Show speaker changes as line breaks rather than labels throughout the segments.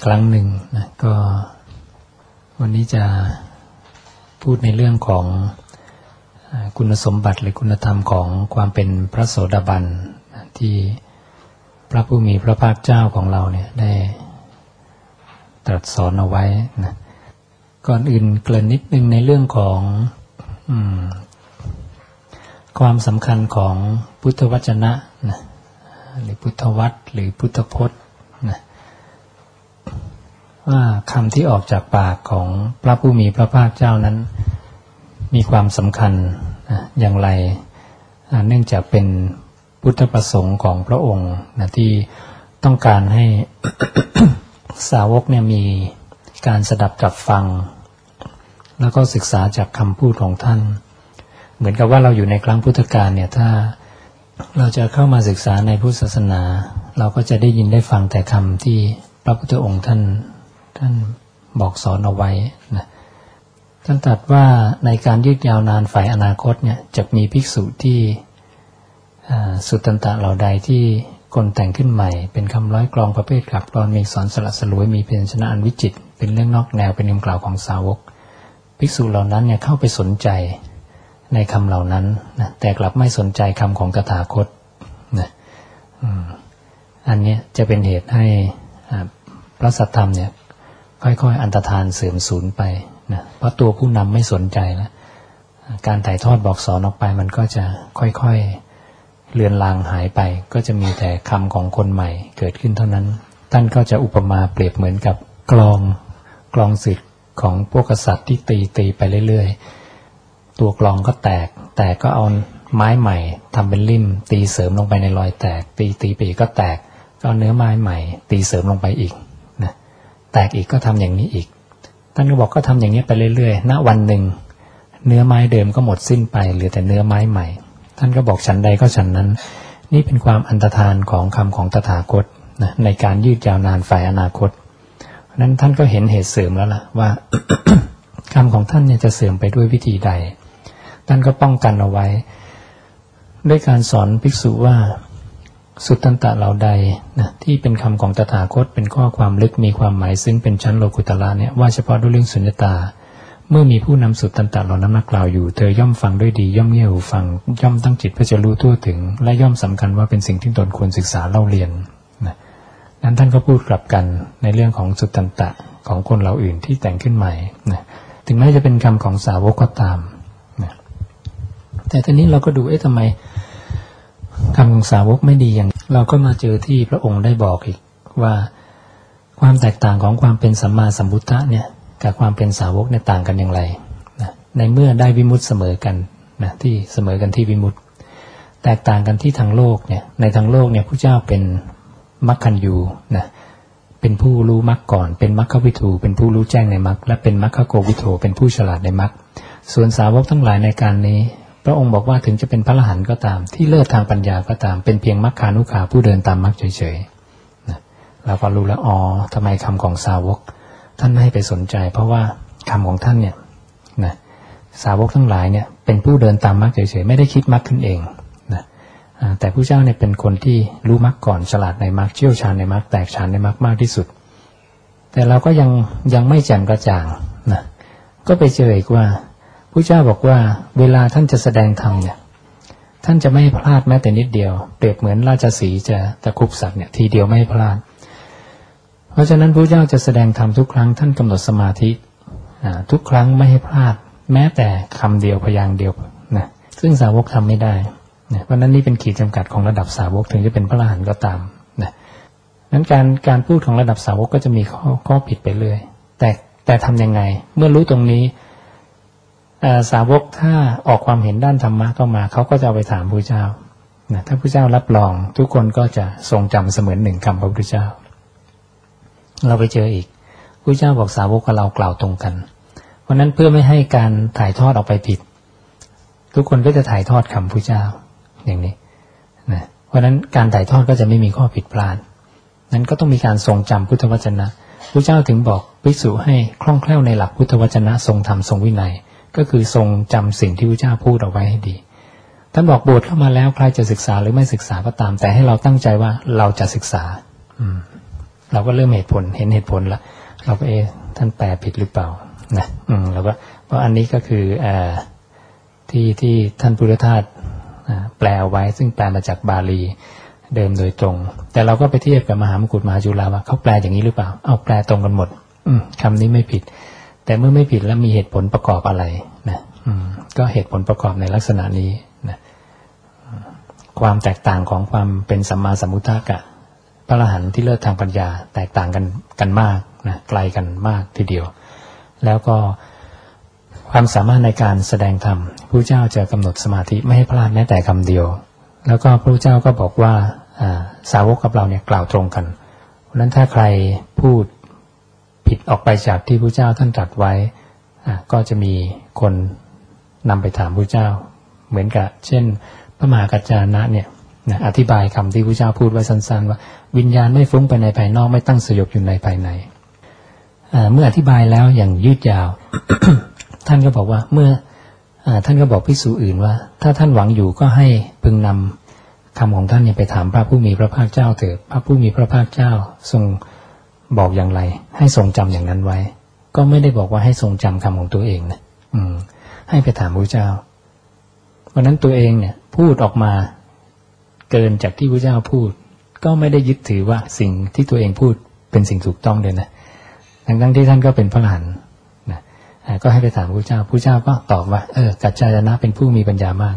กครั้งหนึ่งนะก็วันนี้จะพูดในเรื่องของคุณสมบัติหรือคุณธรรมของความเป็นพระโสดาบันที่พระผู้มีพระภาคเจ้าของเราเนี่ยได้ตรัสสอนเอาไว้นะก่อนอื่นเกริ่นนิดนึงในเรื่องของอความสำคัญของพุทธวจนะนะหรือพุทธวัตรหรือพุทธพจน์ ว่าคำที่ออกจากปากของพระผู้มีพระภาคเจ้านั้น มีความสำคัญอย่างไร เนื่องจากเป็นพุทธประสงค์ของพระองค์นะที่ต้องการให้สาวกเนี่ยมีการสดับจับฟัง แล้วก็ศึกษาจากคำพูดของท่าน เหมือนกับว่าเราอยู่ในครั้งพุทธกาลเนี่ยถ้าเราจะเข้ามาศึกษาในพุทธศาสนา เราก็จะได้ยินได้ฟังแต่คำที่พระพุทธองค์ท่าน ท่านบอกสอนเอาไว้นะท่านตรัสว่าในการยืดยาวนานฝ่ายอนาคตเนี่ยจะมีภิกษุที่สุตตันตะเหล่าใดที่คนแต่งขึ้นใหม่ เป็นคำร้อยกรองประเภทขับกรอนมีสอนสละสลวยมีเพียรชนะอันวิจิต เป็นเรื่องนอกแนวเป็นคำกล่าวของสาวก ภิกษุเหล่านั้นเนี่ยเข้าไปสนใจในคำเหล่านั้นนะแต่กลับไม่สนใจคำของตถาคตนะอันนี้จะเป็นเหตุให้พระสัทธรรมเนี่ย ค่อยๆ อันตรธานเสื่อมสูญไปนะเพราะตัวผู้นำไม่สนใจแล้วการถ่ายทอดบอกสอนออกไปมันก็จะค่อยๆเลือนลางหายไป ก็จะมีแต่คำของคนใหม่เกิดขึ้นเท่านั้น ท่านก็จะอุปมาเปรียบเหมือนกับกลองกลองสิทธิ์ของพวกกษัตริย์ที่ตีตีไปเรื่อยๆ ตัวกลองก็แตก แตกก็เอาไม้ใหม่ทำเป็นริ่ม ตีเสริมลงไปในรอยแตก ตีตีไปก็แตกก็เอาเนื้อไม้ใหม่ ตีเสริมลงไปอีก แตกอีกก็ทำอย่างนี้อีก ท่านก็บอกก็ทำอย่างนี้ไปเรื่อยๆ ณ วันหนึ่ง เนื้อไม้เดิมก็หมดสิ้นไปเหลือแต่เนื้อไม้ใหม่ ท่านก็บอกฉันใดก็ฉันนั้น นี่เป็นความอันตรธานของคำของตถาคตนะในการยืดยาวนานฝ่ายอนาคต นั้นท่านก็เห็นเหตุเสื่อมแล้วล่ะว่าคำของท่านเนี่ยจะเสื่อมไปด้วยวิธีใด ท่านก็ป้องกันเอาไว้ ด้วยการสอนภิกษุว่า สุตตันตะเหล่าใดนะที่เป็นคำของตถาคตเป็นข้อความลึกมีความหมายซึ่งเป็นชั้นโลกุตละเนี่ยว่าเฉพาะด้วยเรื่องสุญญตา เมื่อมีผู้นำสุตตันตะเหล่านั้นมากล่าวอยู่ เธอย่อมฟังด้วยดี ย่อมเงี่ยหูฟัง ย่อมตั้งจิตเพื่อจะรู้ทั่วถึง และย่อมสำคัญว่าเป็นสิ่งที่ตนควรศึกษาเล่าเรียนนะนั้นท่านก็พูดกลับกันในเรื่องของสุตตันตะของคนเราอื่นที่แต่งขึ้นใหม่นะถึงแม้จะเป็นคำของสาวกก็ตามนะแต่ทีนี้เราก็ดูเอ๊ะทำไม คำของสาวกไม่ดีอย่าง เราก็มาเจอที่พระองค์ได้บอกอีกว่าความแตกต่างของความเป็นสัมมาสัมพุทธะเนี่ยกับความเป็นสาวกเนี่ยต่างกันอย่างไรนะในเมื่อได้วิมุตเสมอกันนะที่เสมอกันที่วิมุตแตกต่างกันที่ทางโลกเนี่ยในทางโลกเนี่ยพระเจ้าเป็นมัคคันยูนะเป็นผู้รู้มรรคก่อน เป็นมรรควิถูเป็นผู้รู้แจ้งในมรรคและเป็นมรรคโกวิโถเป็นผู้ฉลาดในมรรคส่วนสาวกทั้งหลายในการนี้ พระองค์บอกว่าถึงจะเป็นพระอรหันต์ก็ตาม ที่เลิศทางปัญญาก็ตาม เป็นเพียงมัคคานุขาผู้เดินตามมรรคเฉยๆนะเราก็รู้แล้วอ๋อทำไมคำของสาวก ท่านไม่ให้ไปสนใจ เพราะว่าคำของท่านเนี่ยนะสาวกทั้งหลายเนี่ยเป็นผู้เดินตามมรรคเฉยๆไม่ได้คิดมรรคขึ้นเองนะแต่ผู้เจ้าเนี่ยเป็นคนที่รู้มรรคก่อนฉลาดในมรรคเชี่ยวชาญในมรรคแตกฉานในมรรคมากที่สุด แต่เราก็ยังยังไม่แจ่มกระจ่างนะก็ไปเจออีกว่า ผู้เจ้าบอกว่าเวลาท่านจะแสดงธรรมเนี่ยท่านจะไม่พลาดแม้แต่นิดเดียว เปรียบเหมือนราชสีจะตะคุบสัตว์เนี่ยทีเดียวไม่พลาด เพราะฉะนั้นพระเจ้าจะแสดงธรรมทุกครั้งท่านกำหนดสมาธิทุกครั้งไม่ให้พลาด แม้แต่คำเดียวพยางเดียวนะซึ่งสาวกทำไม่ได้นะเพราะนั้นนี่เป็นขีดจำกัดของระดับสาวกถึงจะเป็นพระอรหันต์ก็ตามนะนั้นการการพูดของระดับสาวกก็จะมีข้อข้อผิดไปเรื่อยแต่แต่ทำยังไง เมื่อรู้ตรงนี้ สาวกถ้าออกความเห็นด้านธรรมะก็มาเขาก็จะไปถามพระเจ้านะถ้าพระเจ้ารับรองทุกคนก็จะทรงจำเสมือนหนึ่งคำพระพุทธเจ้า เราไปเจออีกพระเจ้าบอกสาวกกับเรากล่าวตรงกัน เพราะนั้นเพื่อไม่ให้การถ่ายทอดออกไปผิด ทุกคนก็จะถ่ายทอดคำพระเจ้าอย่างนี้นะเพราะนั้นการถ่ายทอดก็จะไม่มีข้อผิดพลาด นั้นก็ต้องมีการทรงจำพุทธวจนะพระเจ้าถึงบอกภิกษุให้คล่องแคล่วในหลักพุทธวจนะทรงธรรมทรงวินัย ก็คือทรงจำสิ่งที่พระเจ้าพูดเอาไว้ให้ดี ท่านบอกบวชเข้ามาแล้วใครจะศึกษาหรือไม่ศึกษาก็ตาม แต่ให้เราตั้งใจว่าเราจะศึกษา อืม เราก็เริ่มเหตุผลเห็นเหตุผลละเราก็เอท่านแปลผิดหรือเปล่านะอืมเราก็เพราะอันนี้ก็คืออที่ที่ท่านพุทธทาสแปลไว้ ซึ่งแปลมาจากบาลีเดิมโดยตรง แต่เราก็ไปเทียบกับมหามกุฏมหาจุฬาว่าเขาแปลอย่างนี้หรือเปล่า เอาแปลตรงกันหมด อืมคำนี้ไม่ผิด แต่เมื่อไม่ผิดแล้วมีเหตุผลประกอบอะไรนะก็เหตุผลประกอบในลักษณะนี้นะความแตกต่างของความเป็นสัมมาสัมพุทธะกะพระอรหันต์ที่เลิศทางปัญญา แตกต่างกันกันมากนะไกลกันมากทีเดียว แล้วก็ความสามารถในการแสดงธรรมพระเจ้าจะกำหนดสมาธิไม่ให้พลาดแม้แต่คำเดียว แล้วก็พระเจ้าก็บอกว่าสาวกกับเราเนี่ยกล่าวตรงกันเพราะนั้นถ้าใครพูด ผิดออกไปจากที่พระเจ้าท่านตรัสไว้ก็จะมีคนนำไปถามพระเจ้า เหมือนกับ เช่น พระมหากัจจานะเนี่ยอธิบายคำที่พระเจ้าพูดไว้สั้น ๆ ว่า วิญญาณไม่ฟุ้งไปในภายนอกไม่ตั้งสยบอยู่ในภายในเมื่ออธิบายแล้วอย่างยืดยาว ท่านก็บอกว่าเมื่ออท่านก็บอกพิสูจอื่นว่า ถ้าท่านหวังอยู่ก็ให้พึงนำคำของท่านเนี่ยไปถามพระผู้มีพระภาคเจ้าเถิดพระผู้มีพระภาคเจ้า ทรง บอกอย่างไร ให้ทรงจำอย่างนั้นไว้ ก็ไม่ได้บอกว่าให้ทรงจำคำของตัวเองนะอืม ให้ไปถามพระเจ้าเพราะนั้นตัวเองเนี่ย พูดออกมาเกินจากที่พระเจ้าพูด ก็ไม่ได้ยึดถือว่าสิ่งที่ตัวเองพูดเป็นสิ่งถูกต้องเลยนะทั้งที่ท่านก็เป็นพระหลานนะก็ให้ไปถามพระเจ้าพระเจ้าก็ตอบว่าเออกัจจายนะเป็นผู้มีปัญญามาก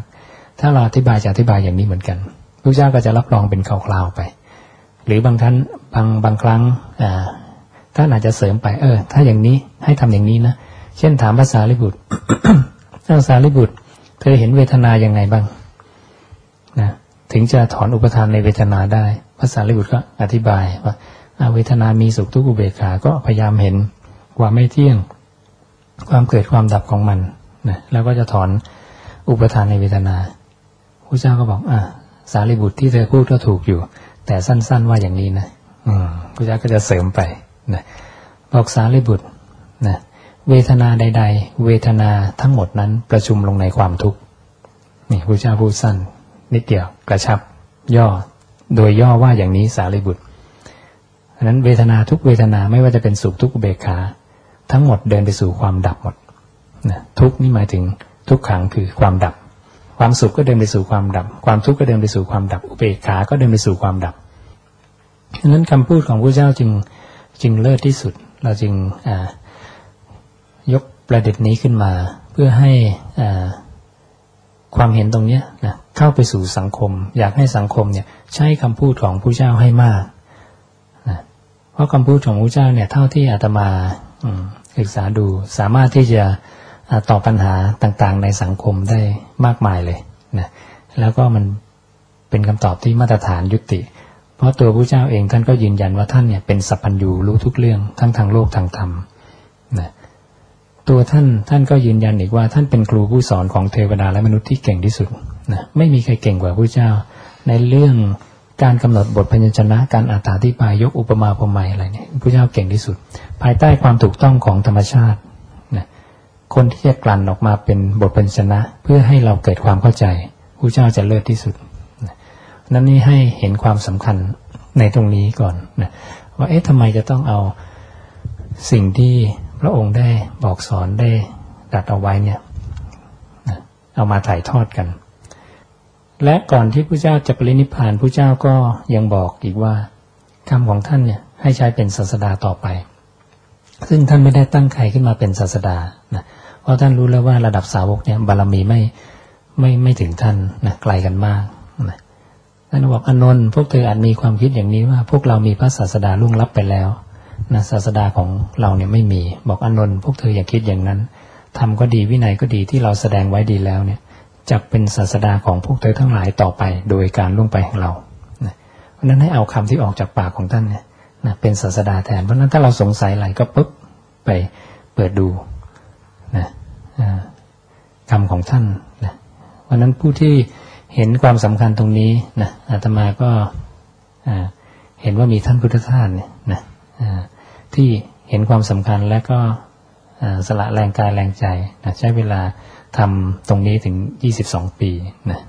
ถ้าเราอธิบายจะอธิบายอย่างนี้เหมือนกันพระเจ้าก็จะรับรองเป็นคราวๆไป หรือบางท่านบางบางครั้งอ่าท่านอาจจะเสริมไป เออ ถ้าอย่างนี้ให้ทำอย่างนี้นะเช่นถามภาษาลิบุตรภาษาลิบุตร เธอเห็นเวทนาอยังไงบ้างนะถึงจะถอนอุปทานในเวทนาได้ภาษาลิบุตรก็อธิบายว่าเวทนามีสุขทุกข์อุเบกขาก็พยายามเห็นความไม่เที่ยง ความเกิดความดับของมันนะแล้วก็จะถอนอุปทานในเวทนาพระเจ้าก็บอกอ่าสารีบุตรที่เธอพูดก็ถูกอยู่ แต่สั้น ๆว่าอย่างนี้นะอืพระเจ้าก็จะเสริมไปนะบอกสารีบุตรนะเวทนาใด ๆ เวทนาทั้งหมดนั้นประชุมลงในความทุกข์นี่พระเจ้าพูดสั้น นิดเดียวกระชับ ย่อ โดยย่อว่าอย่างนี้สารีบุตรอันนั้นเวทนาทุกเวทนาไม่ว่าจะเป็นสุขทุกเบกขา ทั้งหมดเดินไปสู่ความดับหมดนะทุกนี่หมายถึงทุกขังคือความดับ ความสุขก็เดินไปสู่ความดับ ความทุกข์ก็เดินไปสู่ความดับ อุเบกขา ก็เดินไปสู่ความดับฉะนั้นคำพูดของพระเจ้าจึงจึงเลิศที่สุด เราจึงยกประเด็นนี้ขึ้นมา เพื่อให้ความเห็นตรงนี้นะเข้าไปสู่สังคม อยากให้สังคมเนี่ยใช้คำพูดของพระเจ้าให้มากนะเพราะคำพูดของพระเจ้าเนี่ยเท่าที่อาตมาศึกษาดูสามารถที่จะ ตอบปัญหาต่างๆ ในสังคมได้มากมายเลยนะแล้วก็มันเป็นคำตอบที่มาตรฐานยุติ เพราะตัวพระเจ้าเองท่านก็ยืนยันว่าท่านเนี่ยเป็นสัพพัญญูรู้ทุกเรื่องทั้งทางโลกทางธรรมนะตัวท่านท่านก็ยืนยันอีกว่าท่านเป็นครูผู้สอนของเทวดาและมนุษย์ที่เก่งที่สุดนะไม่มีใครเก่งกว่าพระเจ้า ในเรื่องการกำหนดบทพยัญชนะการอธิบายยกอุปมาอุปไมยอะไรเนี่ยพระเจ้าเก่งที่สุด ภายใต้ความถูกต้องของธรรมชาติ คนที่จะกลั่นออกมาเป็นบทพยัญชนะ เพื่อให้เราเกิดความเข้าใจพระเจ้าจะเลิศที่สุดนั้นนี่ให้เห็นความสำคัญในตรงนี้ก่อนนะว่าเอ๊ะทำไมจะต้องเอาสิ่งที่พระองค์ได้บอกสอนได้ดัดเอาไว้เนี่ยเอามาถ่ายทอดกัน และก่อนที่พระเจ้าจะปรินิพานพระเจ้าก็ยังบอกอีกว่าคำของท่านเนี่ยให้ใช้เป็นศาสดาต่อไป ซึ่งท่านไม่ได้ตั้งใครขึ้นมาเป็นศาสดานะเพราะท่านรู้แล้วว่าระดับสาวกเนี่ยบารมีไม่ไม่ไม่ถึงท่านนะไกลกันมากนะท่านบอกอนนท์พวกเธออาจมีความคิดอย่างนี้ว่า พวกเรามีพระศาสดาล่วงลับไปแล้วนะศาสดาของเราเนี่ยไม่มี บอกอนนท์พวกเธออย่าคิดอย่างนั้นทำก็ดีวินัยก็ดีที่เราแสดงไว้ดีแล้วเนี่ยจะเป็นศาสดาของพวกเธอทั้งหลายต่อไป โดยการล่วงไปของเรานะเพราะนั้นให้เอาคำที่ออกจากปากของท่านเนี่ย นะเป็นศาสดาแทน เพราะนั้นถ้าเราสงสัยอะไรก็ปุ๊บไปเปิดดูนะคำของท่านนะเพราะนั้นผู้ที่เห็นความสำคัญตรงนี้นะอาตมาก็เห็นว่ามีท่านพุทธทาสเนี่ยนะที่เห็นความสำคัญและก็สละแรงกายแรงใจนะใช้เวลาทำตรงนี้ถึง 22 ปีนะ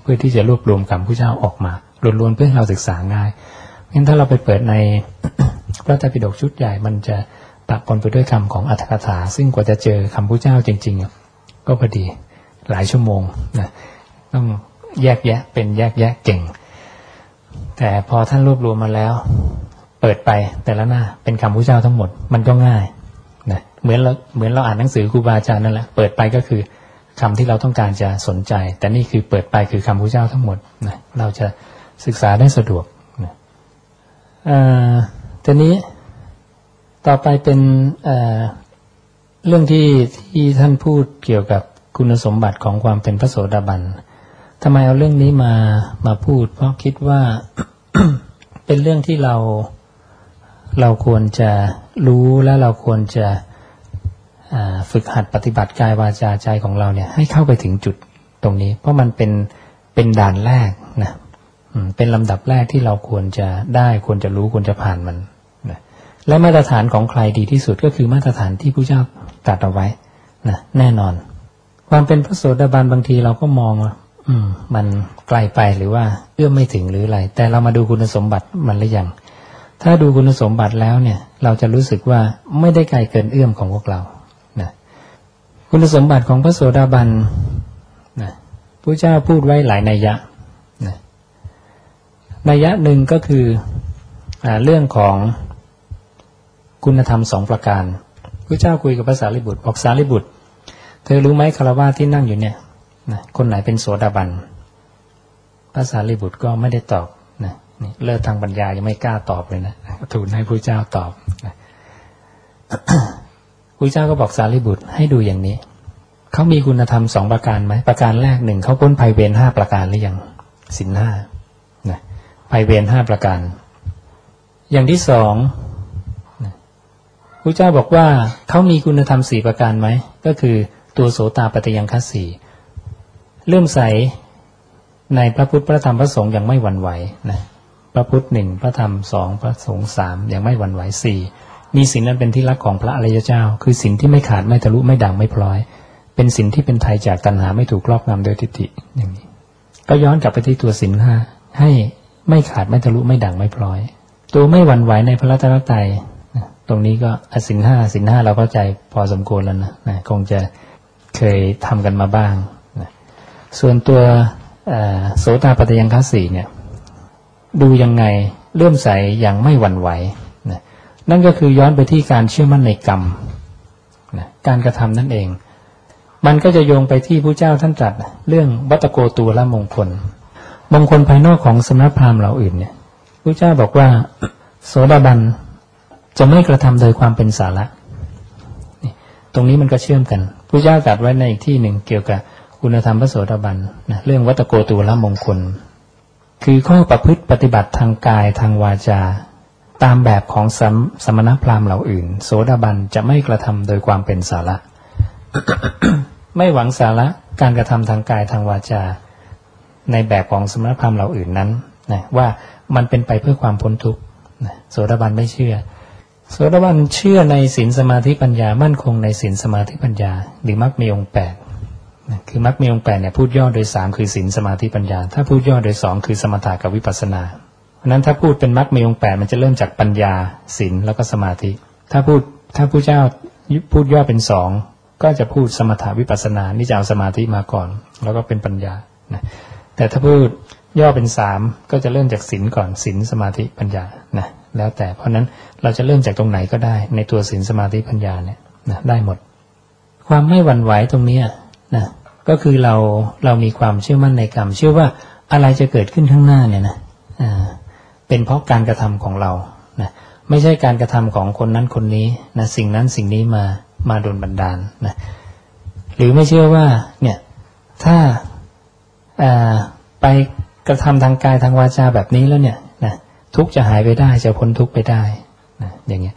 เพื่อที่จะรวบรวมคำพระเจ้าออกมาล้วนๆเพื่อให้เราศึกษาง่าย งั้นถ้าเราไปเปิดในพระไตรปิฎกชุดใหญ่มันจะปะปนไปด้วยคำของอัตถกถา ซึ่งกว่าจะเจอคำพระเจ้าจริง ๆ ก็พอดีหลายชั่วโมงนะต้องแยกแยะเป็นแยกแยะเก่ง แต่พอท่านรวบรวมมาแล้ว เปิดไปแต่ละหน้าเป็นคำพระเจ้าทั้งหมดมันก็ง่ายนะเหมือนเราเหมือนเราอ่านหนังสือครูบาอาจารย์นั่นแหละเปิดไปก็คือคำที่เราต้องการจะสนใจ แต่นี่คือเปิดไปคือคำพระเจ้าทั้งหมดนะเราจะศึกษาได้สะดวก ทีนี้ต่อไปเป็นเเรื่องที่ที่ท่านพูดเกี่ยวกับคุณสมบัติของความเป็นพระโสดาบันทำไมเอาเรื่องนี้มามาพูด เพราะคิดว่าเป็นเรื่องที่เราเราควรจะรู้และเราควรจะฝึกหัดปฏิบัติกายวาจาใจของเราเนี่ย ให้เข้าไปถึงจุดตรงนี้ เพราะมันเป็นเป็นด่านแรกนะ เป็นลำดับแรกที่เราควรจะได้ควรจะรู้ควรจะผ่านมันนะและมาตรฐานของใครดีที่สุดก็คือมาตรฐานที่พระเจ้าตรัสเอาไว้นะแน่นอน ความเป็นพระโสดาบันบางทีเราก็มองอืม มันไกลไปหรือว่าเอื้อมไม่ถึงหรืออะไร แต่เรามาดูคุณสมบัติมันหรือยังถ้าดูคุณสมบัติแล้วเนี่ย เราจะรู้สึกว่าไม่ได้ไกลเกินเอื้อมของพวกเรานะคุณสมบัติของพระโสดาบันนะพระเจ้าพูดไว้หลายนัยยะ นัยยะหนึ่งก็คืออเรื่องของคุณธรรมสองประการพระเจ้าคุยกับพระสารีบุตรบอกสารีบุตร เธอรู้ไหมคารวะที่นั่งอยู่เนี่ยนะคนไหนเป็นโสดาบันพระสารีบุตรก็ไม่ได้ตอบนะนี่เลิศทางปัญญายังไม่กล้าตอบเลยนะทูลให้พระเจ้าตอบนะพระเจ้าก็บอกสารีบุตรให้ดูอย่างนี้ เขามีคุณธรรมสองประการไหมประการแรกหนึ่งเขาพ้นภัยเวรห้าประการหรือยังสินห้านะ ภัยเวรห้าประการ อย่างที่สองพระเจ้าบอกว่าเขามีคุณธรรมสี่ประการไหม ก็คือตัวโสตาปฏิยังคัสสี่เริ่มใสในพระพุทธพระธรรมพระสงฆ์อย่างไม่หวั่นไหวนะพระพุทธหนึ่งพระธรรมสองพระสงฆ์สามอย่างไม่หวั่นไหวสี่มีสินนั้นเป็นที่รักของพระอริยเจ้า คือสินที่ไม่ขาดไม่ทะลุไม่ด่างไม่พลอย เป็นสินที่เป็นไทยจากตัณหาไม่ถูกครอบงำโดยทิฏฐิอย่างนี้ ก็ย้อนกลับไปที่ตัวสินห้าให้ ไม่ขาดไม่ทะลุไม่ด่างไม่พลอย ตัวไม่หวั่นไหวในพระรัตนตรัยตรงนี้ก็อสินห้าสินห้าเราเข้าใจพอสมควรแล้วนะนะคงจะเคยทำกันมาบ้างนะส่วนตัวโสตาปฏิยังคัสีเนี่ย ดูยังไงเลื่อมใสอย่างไม่หวั่นไหวนะนั่นก็คือย้อนไปที่การเชื่อมั่นในกรรมนะการกระทำนั่นเอง มันก็จะโยงไปที่พระเจ้าท่านตรัสเรื่องวัตโกตัวละมงคล มงคลภายนอกของสมณพราหมณ์เราอื่นเนี่ยพระเจ้าบอกว่า โสดาบันจะไม่กระทำโดยความเป็นสาระตรงนี้มันก็เชื่อมกันพระเจ้าตรัสไว้ในอีกที่หนึ่งเกี่ยวกับคุณธรรมพระโสดาบันนะเรื่องวัตโกตูละมงคล คือข้อประพฤติปฏิบัติทางกายทางวาจา ตามแบบของสมสมณพราหมณ์เหล่าอื่น โสดาบันจะไม่กระทำโดยความเป็นสาระ ไม่หวังสาระการกระทำทางกายทางวาจา ในแบบของสมณพราหมณ์เหล่าอื่นนั้นนะว่ามันเป็นไปเพื่อความพ้นทุกข์โสดาบันไม่เชื่อ โสดาบันเชื่อในศีลสมาธิปัญญามั่นคงในศีลสมาธิปัญญา หรือมรรคมีองค์แปดคือมรรคมีองค์แปดเนี่ยพูดย่อโดยสามคือศีลสมาธิปัญญา ถ้าพูดย่อโดยสองคือสมถะกับวิปัสสนาเพราะนั้นถ้าพูดเป็นมรรคมีองค์แปดมันจะเริ่มจากปัญญาศีลแล้วก็สมาธิ ถ้าพูดถ้าผู้เจ้าพูดย่อเป็นสองก็จะพูดสมถะวิปัสสนานี่จะเอาสมาธิมาก่อน แล้วก็เป็นปัญญานะ แต่ถ้าพูดย่อเป็นสามก็จะเริ่มจากศีลก่อนศีลสมาธิปัญญานะแล้วแต่เพราะนั้นเราจะเริ่มจากตรงไหนก็ได้ ในตัวศีลสมาธิปัญญาเนี่ยนะได้หมด ความไม่หวั่นไหวตรงนี้นะก็คือเราเรามีความเชื่อมั่นในกรรมเชื่อว่าอะไรจะเกิดขึ้นข้างหน้าเนี่ยนะเป็นเพราะการกระทำของเรานะไม่ใช่การกระทำของคนนั้นคนนี้นะสิ่งนั้นสิ่งนี้มามาโดนบันดาลนะหรือไม่เชื่อว่าเนี่ยถ้า ไปกระทำทางกายทางวาจาแบบนี้แล้วเนี่ยนะทุกจะหายไปได้จะพ้นทุกไปได้นะอย่างเงี้ย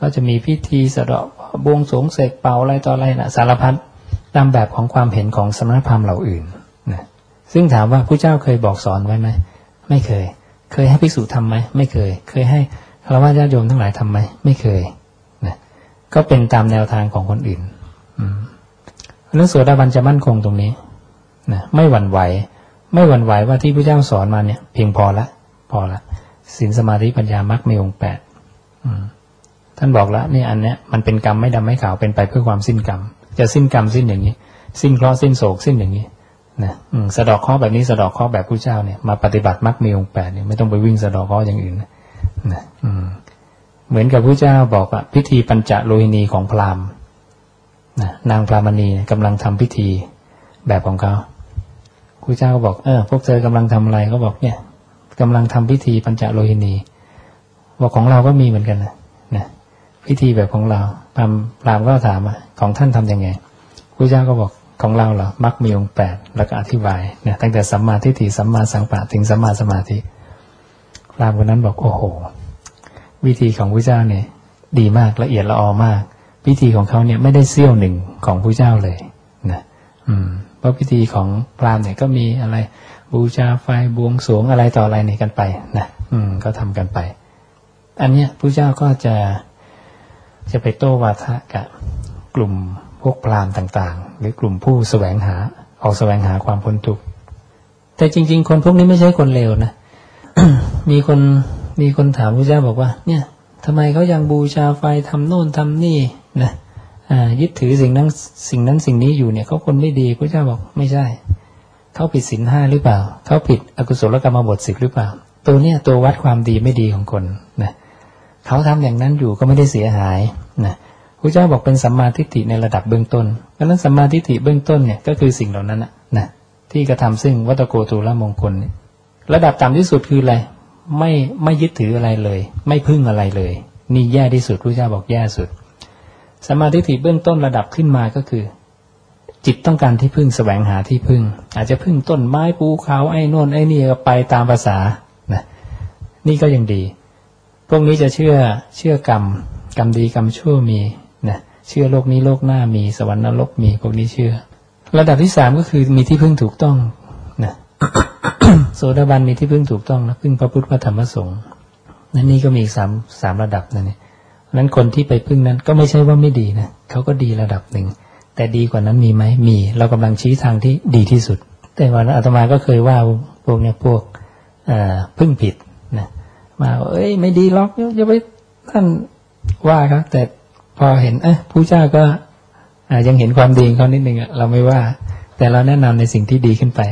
ก็จะมีพิธีสะเดาะบวงสวงเสกเป่าอะไรต่ออะไรนะสารพัดตามแบบของความเห็นของสมณพราหมณ์เหล่าอื่นนะซึ่งถามว่าผู้เจ้าเคยบอกสอนไว้ไหมไม่เคย เคยให้ภิกษุทำไหมไม่เคย เคยให้คารวะญาติโยมทั้งหลายทำไหมไม่เคยนะก็เป็นตามแนวทางของคนอื่นอืมเรื่องโสดาบันจะมั่นคงตรงนี้ นะไม่หวั่นไหว ไม่หวั่นไหวว่าที่พระเจ้าสอนมาเนี่ย เพียงพอละ พอละศีลสมาธิปัญญามรรคมีองค์แปดท่านบอกแล้วนี่อันเนี้ยมันเป็นกรรมไม่ดำไม่ขาวเป็นไปเพื่อความสิ้นกรรม จะสิ้นกรรมสิ้นอย่างนี้ สิ้นเคราะห์สิ้นโศกสิ้นอย่างนี้นะสะดอกข้อแบบนี้สะดอกข้อแบบผู้เจ้าเนี่ยมาปฏิบัติมรรคมีองค์แปดเนี่ยไม่ต้องไปวิ่งสะดอกข้ออย่างอื่นนะเหมือนกับผู้เจ้าบอกว่าพิธีปัญจโลหินีของพราหมณ์นางพรามณีกำลังทำพิธีแบบของเขา รูเจ้าก็บอกเออพวกเธอกำลังทำอะไรก็บอกเนี่ยกำลังทำพิธีปัญจโลหินีบอกของเราก็มีเหมือนกันนะนะพิธีแบบของเราพรามพรามก็ถามว่าของท่านทํำยังไงครูเจ้าก็บอกของเราเหรอมักมีองค์แปดแล้วก็อธิบายเนี่ยตั้งแต่สัมมาทิฏฐิสัมมาสังปะถึงสัมมาสมาธิพรามคนนั้นบอกโอ้โห วิธีของพระเจ้าเนี่ย ดีมากละเอียดละออมาก พิธีของเขาเนี่ยไม่ได้เสี้ยวหนึ่งของพระเจ้าเลยนะอืม เพราะพิธีของพราหมณ์เนี่ยก็มีอะไร บูชาไฟบวงสวงอะไรต่ออะไรนี่กันไปนะอืม ก็ทำกันไป อันเนี้ยพระเจ้าก็จะจะไปโต้วาทะกับกลุ่มพวกพราหมณ์ต่าง ๆ หรือกลุ่มผู้แสวงหาออกแสวงหาความพ้นทุกข์แต่จริง ๆ คนพวกนี้ไม่ใช่คนเลวนะมีคนมีคนถามพระเจ้าบอกว่า เนี่ยทำไมเขายังบูชาไฟทำโน่นทำนี่นะ ยึดถือสิ่งนั้นสิ่งนั้นสิ่งนี้อยู่เนี่ยเขาคนไม่ดีพระเจ้าบอกไม่ใช่เขาผิดศีลห้าหรือเปล่าเขาผิดอกุศลกรรมบทสิบหรือเปล่า ตัวเนี้ยตัววัดความดีไม่ดีของคนนะเขาทำอย่างนั้นอยู่ก็ไม่ได้เสียหายนะพระเจ้าบอกเป็นสัมมาทิฏฐิในระดับเบื้องต้นเพราะนั้นสัมมาทิฏฐิเบื้องต้นเนี่ยก็คือสิ่งเหล่านั้นนะที่กระทาซึ่งวัตโกตูละมงคลระดับต่ำที่สุดคืออะไรไม่ไม่ยึดถืออะไรเลย ไม่พึ่งอะไรเลย นี่แย่ที่สุดพระเจ้าบอกแย่สุด สมาธิถี่เบื้องต้นระดับขึ้นมาก็คือ จิตต้องการที่พึ่งแสวงหาที่พึ่ง อาจจะพึ่งต้นไม้ปูเขาไอ้นนไอ้นี่ก็ไปตามภาษานะนี่ก็ยังดี พวกนี้จะเชื่อเชื่อกรรม กรรมดีกรรมชั่วมีนะเชื่อโลกนี้โลกหน้ามีสวรรค์นรกมีพวกนี้เชื่อ ระดับที่สามก็คือมีที่พึ่งถูกต้องนะโสดาบันมีที่พึ่งถูกต้องนะพึ่งพระพุทธพระธรรมพระสงฆ์นั่นนี่ก็มีสามสามระดับนั่นเอง นั้นคนที่ไปพึ่งนั้นก็ไม่ใช่ว่าไม่ดีนะเขาก็ดีระดับหนึ่ง แต่ดีกว่านั้นมีไหมมี เรากำลังชี้ทางที่ดีที่สุด แต่วันอาตมาก็เคยว่าพวกเนี้ยพวกพึ่งผิดนะมาเอ้ย ไม่ดีหรอกอย่าไปท่านว่าครับ แต่พอเห็นเอ้ผู้เจ้าก็ยังเห็นความดีเขานิดนึงเราไม่ว่า แต่เราแนะนำในสิ่งที่ดีขึ้นไป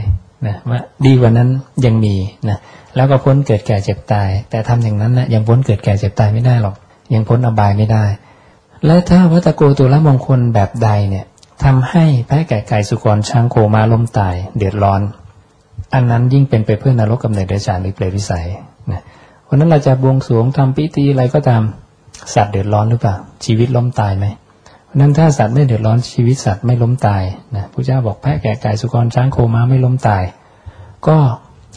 นะว่าดีกว่านั้นยังมีนะแล้วก็พ้นเกิดแก่เจ็บตาย แต่ทำอย่างนั้นนะยังพ้นเกิดแก่เจ็บตายไม่ได้หรอก ยังพ้นอบายไม่ได้ และถ้าวัตโกตุลมงคลแบบใดเนี่ยทำให้แพะแก่ไก่สุกรช้างโคมาล้มตายเดือดร้อน อันนั้นยิ่งเป็นไปเพื่อนรกกำเนิดเดชานหรือเปรตวิสัยนะเพราะนั้นเราจะบวงสรวงทำพิธีอะไรก็ตามสัตว์เดือดร้อนหรือเปล่า ชีวิตล้มตายไหมเพราะนั้นถ้าสัตว์ไม่เดือดร้อนชีวิตสัตว์ไม่ล้มตายนะพระเจ้าบอกแพะแก่ไก่สุกรช้างโคมาไม่ล้มตาย ก็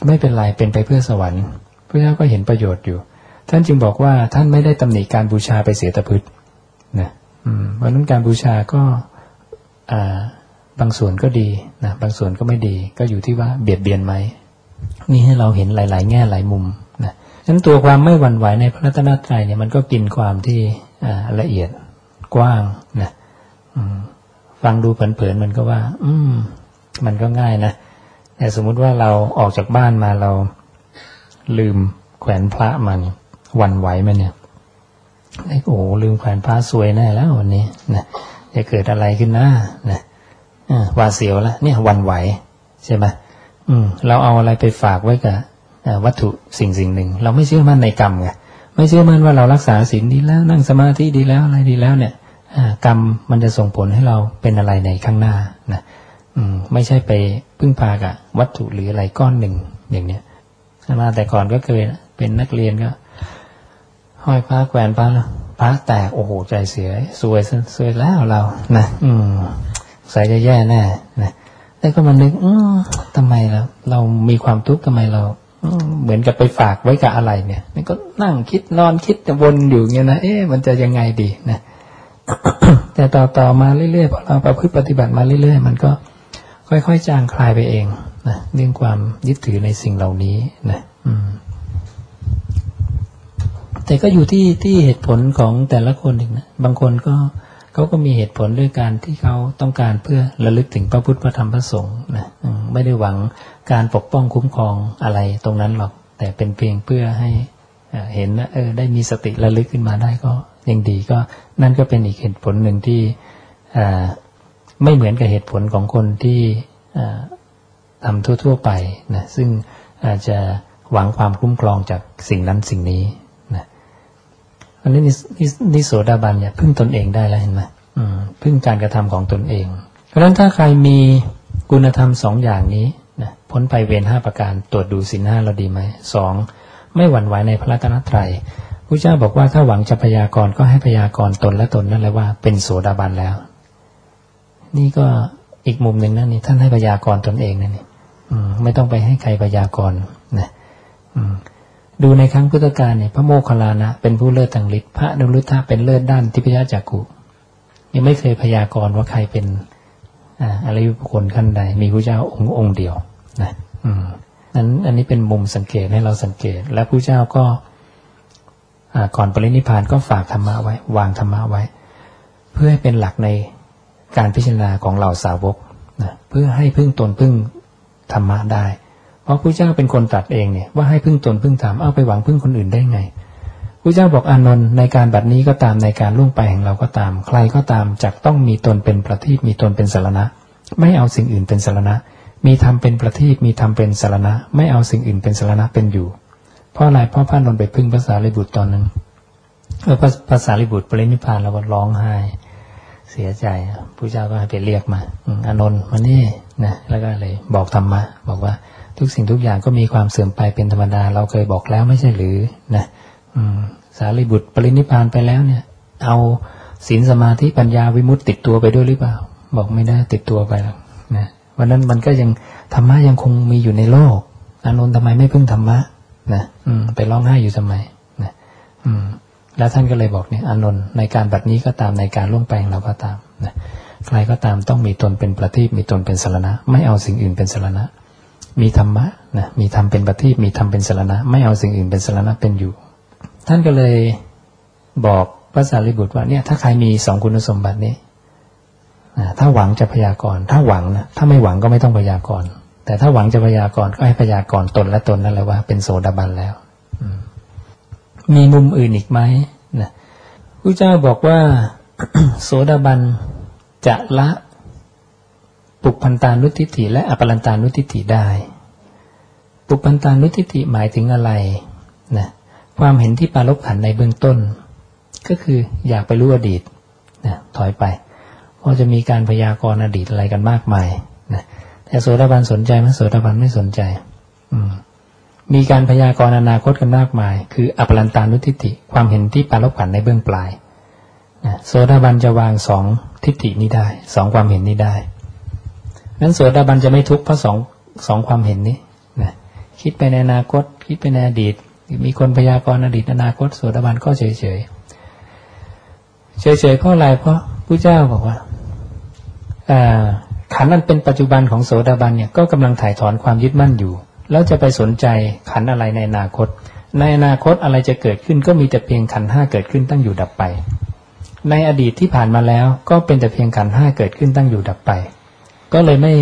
ไม่เป็นไรเป็นไปเพื่อสวรรค์พระเจ้าก็เห็นประโยชน์อยู่ ท่านจึงบอกว่าท่านไม่ได้ตำหนิการบูชาไปเสียตะพืชนะเพราะนั้นการบูชาก็บางส่วนก็ดีนะบางส่วนก็ไม่ดี ก็อยู่ที่ว่าเบียดเบียนไหมนี่ให้เราเห็นหลาย ๆ แง่หลายมุมนะฉะนั้นตัวความไม่หวั่นไหวในพระรัตนตรัยเนี่ยมันก็กินความที่ละเอียดกว้างนะฟังดูเผินๆมันก็ว่า อืม มันก็ง่ายนะแต่สมมุติว่าเราออกจากบ้านมาเราลืมแขวนพระมัน วันไหวไหมเนี่ยไอ้โอ้ลืมแขวนพระสวยแน่แล้ววันนี้นะจะเกิดอะไรขึ้นนะนะวาเสียวแล้วเนี่ยวันไหวใช่ไหมอืม เราเอาอะไรไปฝากไว้กับวัตถุสิ่งสิ่งหนึ่ง เราไม่เชื่อมั่นในกรรมไงไม่เชื่อมั่นว่าเรารักษาศีลดีแล้ว นั่งสมาธิดีแล้วอะไรดีแล้วเนี่ยกรรมมันจะส่งผลให้เราเป็นอะไรในข้างหน้านะอืม ไม่ใช่ไปพึ่งพากับวัตถุหรืออะไรก้อนหนึ่งอย่างเนี้ยมาแต่ก่อนก็เคยเป็นนักเรียนก็ ห้อยพระแขวนพระพระแตกโอ้โหใจเสีย สวยสวยแล้วเรานะอืมใส่จะแย่แน่นะแต่ก็มานึกอืมทำไมเราเรามีความทุกข์ทำไมเราเหมือนกับไปฝากไว้กับอะไรเนี่ยนี่ก็นั่งคิดนอนคิดวนอยู่เงี้ยนะเอ๊ะมันจะยังไงดีนะแต่ต่อต่อมาเรื่อยๆพอเราประพฤติปฏิบัติมาเรื่อยๆ มันก็ค่อยๆจางคลายไปเองนะเรื่องความยึดถือในสิ่งเหล่านี้นะ อืม แต่ก็อยู่ที่ที่เหตุผลของแต่ละคนอีกนะบางคนก็เขาก็มีเหตุผลด้วยการที่เขาต้องการเพื่อระลึกถึงพระพุทธพระธรรมพระสงฆ์นะไม่ได้หวังการปกป้องคุ้มครองอะไรตรงนั้นหรอก แต่เป็นเพียงเพื่อให้เห็นนะเออได้มีสติระลึกขึ้นมาได้ก็ยังดีก็นั่นก็เป็นอีกเหตุผลหนึ่งที่ไม่เหมือนกับเหตุผลของคนที่ทำทั่ว ๆ ไปนะซึ่งอาจจะหวังความคุ้มครองจากสิ่งนั้นสิ่งนี้ อันนี้นิโสดาบันเนี่ยพึ่งตนเองได้แล้วเห็นไหมพึ่งการกระทำของตนเอง เพราะฉะนั้นถ้าใครมีคุณธรรมสองอย่างนี้นะพ้นไปเวรห้าประการตรวจดูสินห้าเราดีไหมสองไม่หวั่นไหวในพระรัตนตรัยพระเจ้าบอกว่าถ้าหวังจะพยากรณ์ก็ให้พยากรณ์ตนและตนนั่นแหละว่าเป็นโสดาบันแล้ว นี่ก็อีกมุมหนึ่งนั่นนี่ท่านให้พยากรณ์ตนเองนั่นนี่ไม่ต้องไปให้ใครพยากรณ์นะ ดูในครั้งพุทธกาลเนี่ยพระโมคคัลลานะเป็นผู้เลิศทางฤทธิ์พระนุรุทธะเป็นเลิศด้านทิพยจักขุยังไม่เคยพยากรณ์ว่าใครเป็นอะไรบุคคลขั้นใด มีพระเจ้าองค์องค์เดียวนะอืมนั้นอันนี้เป็นมุมสังเกตให้เราสังเกต และพระเจ้าก็ก่อนปรินิพานก็ฝากธรรมะไว้ วางธรรมะไว้ เพื่อให้เป็นหลักในการพิจารณาของเหล่าสาวกนะเพื่อให้พึ่งตนพึ่งธรรมะได้ ราะพระเจ้าเป็นคนตรัสเองเนี่ยว่าให้พึ่งตนพึ่งธรรมเอาไปหวังพึ่งคนอื่นได้ไงพระเจ้าบอกอานนท์ในการบัดนี้ก็ตามในการล่วงไปแห่งเราก็ตาม ใครก็ตามจักต้องมีตนเป็นประทีปมีตนเป็นสารณะ ไม่เอาสิ่งอื่นเป็นสารณะ มีธรรมเป็นประทีปมีธรรมเป็นสารณะ ไม่เอาสิ่งอื่นเป็นสารณะเป็นอยู่เพราะอะไรเพราะพระนนท์ไปพึ่งภาษาลิบุตรตอนนั้นเออภาษาลิบุตรปรินิพานเราก็ร้องไห้ เสียใจพระเจ้าก็ให้ไปเรียกมาอานนท์มานี่นะแล้วก็เลยบอกธรรมะบอกว่า ทุกสิ่งทุกอย่างก็มีความเสื่อมไปเป็นธรรมดา เราเคยบอกแล้วไม่ใช่หรือนะอสารีบุตรปรินิพานไปแล้วเนี่ย เอาศีลสมาธิปัญญาวิมุตติติดตัวไปด้วยหรือเปล่า บอกไม่ได้ติดตัวไปหรอกนะวันนั้นมันก็ยังธรรมะยังคงมีอยู่ในโลกอานนท์ทำไมไม่พึ่งธรรมะนะอืม ไปร้องไห้อยู่ทำไมนะอืม แล้วท่านก็เลยบอกเนี่ยอานนท์ในการบัดนี้ก็ตามในการล่วงไปของเราก็ตามนะใครก็ตามต้องมีตนเป็นประทีปมีตนเป็นสารณะ ไม่เอาสิ่งอื่นเป็นสารณะ มีธรรมะนะมีธรรมเป็นประทีปมีธรรมเป็นสารณะ ไม่เอาสิ่งอื่นเป็นสารณะเป็นอยู่ ท่านก็เลยบอกพระสารีบุตรว่าเนี่ยถ้าใครมีสองคุณสมบัตินี้ถ้าหวังจะพยากรณ์ถ้าหวังนะถ้าไม่หวังก็ไม่ต้องพยากรณ์แต่ถ้าหวังจะพยากรณ์ก็ให้พยากรณ์ตนและตนนั่นแหละว่าเป็นโสดาบันแล้วมีมุมอื่นอีกไหมนะพระเจ้าบอกว่า โสดาบันจะละ ปุพันตานุทิฏฐิและอปรันตานุทิฏฐิได้ ปุพันตานุทิฏฐิหมายถึงอะไรนะความเห็นที่ปารลบขันในเบื้องต้น ก็คืออยากไปรู้อดีตนะถอยไปเพราะจะมีการพยากรณ์อดีตอะไรกันมากมายนะแต่โสดาบันสนใจไหมโสดาบันไม่สนใจ อืมมีการพยากรณ์อนาคตกันมากมาย คืออปรันตานุทิฏฐิความเห็นที่ปารลบขันในเบื้องปลายนะโสดาบันจะวางสองทิฏฐินี้ได้สองความเห็นนี้ได้ นั้นโสดาบันจะไม่ทุกข์เพราะสองสองความเห็นนี้นะคิดไปในอนาคต คิดไปในอดีต มีคนพยากรณ์อดีตอนาคตโสดาบันก็เฉยเฉยเฉยเฉยเพราะอะไรเพราะผู้เจ้าบอกว่าอ่าขันนั้นเป็นปัจจุบันของโสดาบันเนี่ยก็กำลังถ่ายถอนความยึดมั่นอยู่ แล้วจะไปสนใจขันอะไรในอนาคต ในอนาคตอะไรจะเกิดขึ้นก็มีแต่เพียงขันห้าเกิดขึ้นตั้งอยู่ดับไป ในอดีตที่ผ่านมาแล้วก็เป็นแต่เพียงขันห้าเกิดขึ้นตั้งอยู่ดับไป ก็เลยไม่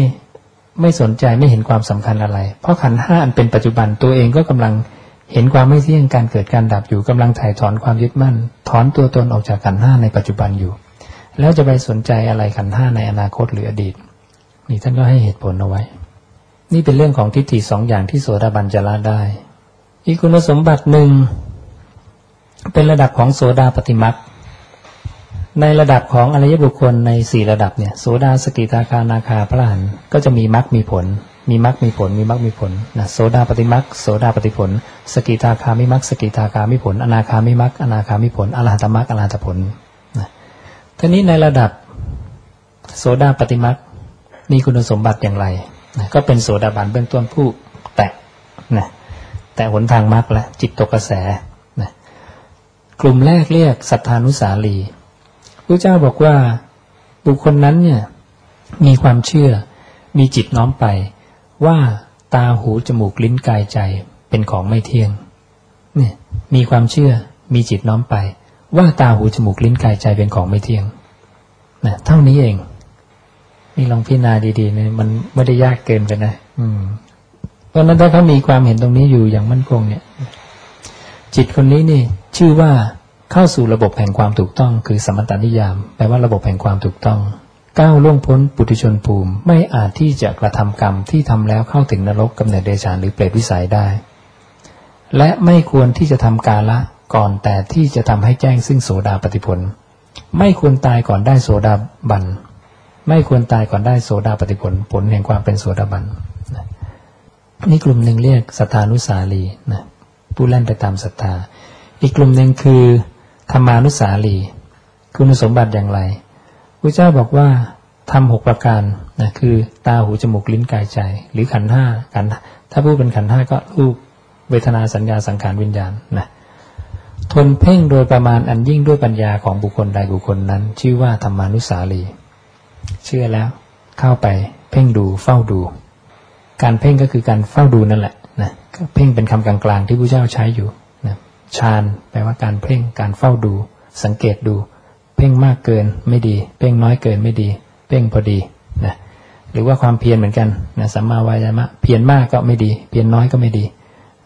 ไม่สนใจไม่เห็นความสำคัญอะไร เพราะขันห้าอันเป็นปัจจุบันตัวเองก็กำลังเห็นความไม่เที่ยงการเกิดการดับอยู่กำลังถ่ายถอนความยึดมั่น ถอนตัวตนออกจากขันห้าในปัจจุบันอยู่ แล้วจะไปสนใจอะไรขันห้าในอนาคตหรืออดีต นี่ท่านก็ให้เหตุผลเอาไว้ นี่เป็นเรื่องของทิฏฐิสองอย่างที่โสดาบันจะละได้ อีกคุณสมบัติหนึ่งเป็นระดับของโสดาปฏิมัก ในระดับของอริยบุคคลในสี่ระดับเนี่ยโสดาสกิตาคานาคาพระหันก็จะมีมักมีผล มีมรรคมีผล มีมรรคมีผลนะโสดาปฏิมรรคโสดาปฏิผล สกิทาคามิมรรคสกิทาคามิผล อนาคามิมรรคอนาคามิผลอรหัตมรรคอรหัตผลนะทีนี้ในระดับโสดาปฏิมรรคมีคุณสมบัติอย่างไรนะก็เป็นโสดาบันเบื้องต้นผู้แตะนะแต่หนทางมรรคและจิตตกกระแสนะกลุ่มแรกเรียกสัทธานุสาลี พระเจ้าบอกว่าบุคคลนั้นเนี่ยมีความเชื่อ มีจิตน้อมไป ว่าตาหูจมูกลิ้นกายใจเป็นของไม่เที่ยงเนี่ยมีความเชื่อ มีจิตน้อมไป ว่าตาหูจมูกลิ้นกายใจเป็นของไม่เที่ยงนะเท่านี้เองนี่ลองพิจารณาดีๆเนี่ยมันไม่ได้ยากเกินไปนะ อืม เพราะนั้นถ้าเขามีความเห็นตรงนี้อยู่อย่างมั่นคงเนี่ย จิตคนนี้นี่ ชื่อว่า เข้าสู่ระบบแห่งความถูกต้อง คือสมตานิยามแปลว่าระบบแห่งความถูกต้อง ก้าวล่วงพ้นปุถุชนภูมิ ไม่อาจที่จะกระทำกรรมที่ทำแล้วเข้าถึงนรกกำเนิดเดชานหรือเปรตวิสัยได้ และไม่ควรที่จะทำกาละก่อนแต่ที่จะทำให้แจ้งซึ่งโสดาปฏิผล ไม่ควรตายก่อนได้โสดาบัน ไม่ควรตายก่อนได้โสดาปฏิผล ผลแห่งความเป็นโสดาบันนี่กลุ่มหนึ่งเรียกสัทธานุสาลีนะผู้เล่นไปตามศรัทธา อีกกลุ่มหนึ่งคือ ธรรมานุสาลีคุณสมบัติอย่างไรพระเจ้าบอกว่าทำหกประการนะคือตาหูจมูกลิ้นกายใจ หรือขันห้าขันถ้าพูดเป็นขันห้าก็รูปเวทนาสัญญาสังขารวิญญาณนะทนเพ่งโดยประมาณอันยิ่งด้วยปัญญาของบุคคลใดบุคคลนั้น ชื่อว่าธรรมานุสาลีเชื่อแล้ว เข้าไปเพ่งดูเฝ้าดู การเพ่งก็คือการเฝ้าดูนั่นแหละนะเพ่งเป็นคำกลางๆที่พระเจ้าใช้อยู่ ฌานแปลว่าการเพ่งการเฝ้าดู สังเกตดู เพ่งมากเกินไม่ดี เพ่งน้อยเกินไม่ดี เพ่งพอดีนะหรือว่าความเพียรเหมือนกันนะสัมมาวายามะเพียรมากก็ไม่ดี เพียรน้อยก็ไม่ดี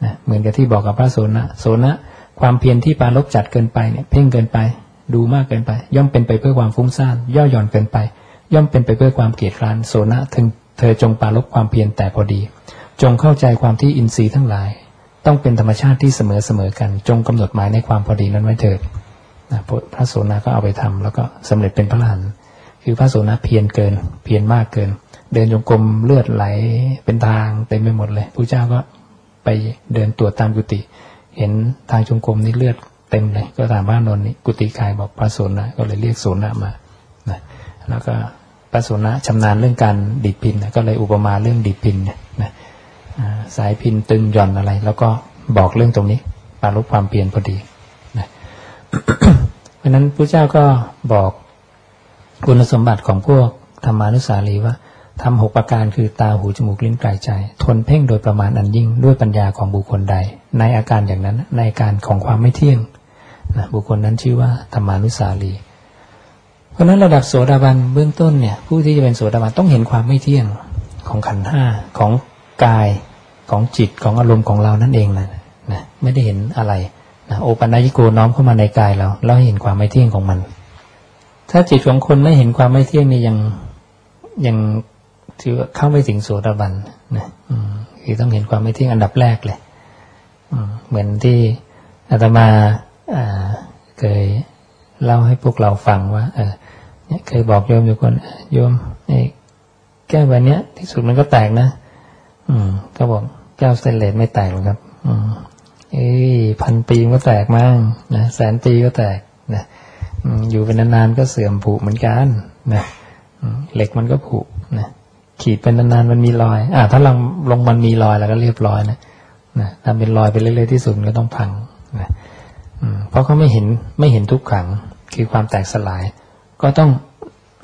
นะเหมือนกับที่บอกกับพระโสนะโสนะความเพียรที่ปาลบจัดเกินไปเนี่ยเพ่งเกินไป ดูมากเกินไป ย่อมเป็นไปเพื่อความฟุ้งซ่านย่อหย่อนเกินไป ย่อมเป็นไปเพื่อความเกลียดคร้านโสนะถึงเธอจงปาลบความเพียรแต่พอดี จงเข้าใจความที่อินทรีย์ทั้งหลาย ต้องเป็นธรรมชาติที่เสมอเสมอกัน จงกำหนดหมายในความพอดีนั้นไว้เถิดนะพระโสนาก็เอาไปทำแล้วก็สำเร็จเป็นพระหลานคือพระโสนาเพียรเกิน เพียรมากเกิน เดินโยงกลมเลือดไหลเป็นทางเต็มไปหมดเลยพระเจ้าก็ไปเดินตรวจตามกุฏิเห็นทางจงกรมนี่เลือดเต็มเลย ก็ถามว่านนนี่กุฏิกายบอกพระโสนะก็เลยเรียกโสนะมานะแล้วก็พระโสนะชำนาญเรื่องการดีดพินนะก็เลยอุปมาเรื่องดีดพินนะ สายพินตึงหย่อนอะไร แล้วก็บอกเรื่องตรงนี้ปารุความเปลี่ยนพอดีเพราะนั้นพระเจ้าก็บอกคุณสมบัติของพวกธรรมานุสาลีว่าทำหกประการคือตาหูจมูกลิ้นกายใจ ทนเพ่งโดยประมาณอันยิ่งด้วยปัญญาของบุคคลใด ในอาการอย่างนั้นในอาการของความไม่เที่ยงนะบุคคลนั้นชื่อว่าธรรมานุสาลี เพราะนั้นระดับโสดาบันเบื้องต้นเนี่ยผู้ที่จะเป็นโสดาบันต้องเห็นความไม่เที่ยงของขันห้าของ กายของจิตของอารมณ์ของเรานั่นเองนะนะไม่ได้เห็นอะไรนะโอปัญญิโกน้อมเข้ามาในกายเราเราเห็นความไม่เที่ยงของมัน ถ้าจิตของคนไม่เห็นความไม่เที่ยงนี่ยังยังถือเข้าไม่ถึงโสดาบันนะคือต้องเห็นความไม่เที่ยงอันดับแรกเลยเหมือนที่อาตมาเคยเล่าให้พวกเราฟังว่า เออเนี่ยเคยบอกโยมอยู่คนโยมไอ้แก้วใบนี้ย ที่สุดมันก็แตกนะ อืมก็บอกแก้วสเตนเลสไม่แตกหรอกครับ อืมเอ้ยพันปีก็แตกมั่งนะแสนปีก็แตกนะอยู่เป็นนานๆก็เสื่อมผุเหมือนกันนะเหล็กมันก็ผุนะขีดเป็นนานๆมันมีรอย อ่าถ้าลงลงมันมีรอยแล้วก็เรียบร้อยนะนะถ้าเป็นรอยไปเรื่อยๆที่สุดก็ต้องพังนะเพราะเขาไม่เห็นไม่เห็นทุกขังคือความแตกสลาย ก็ต้อง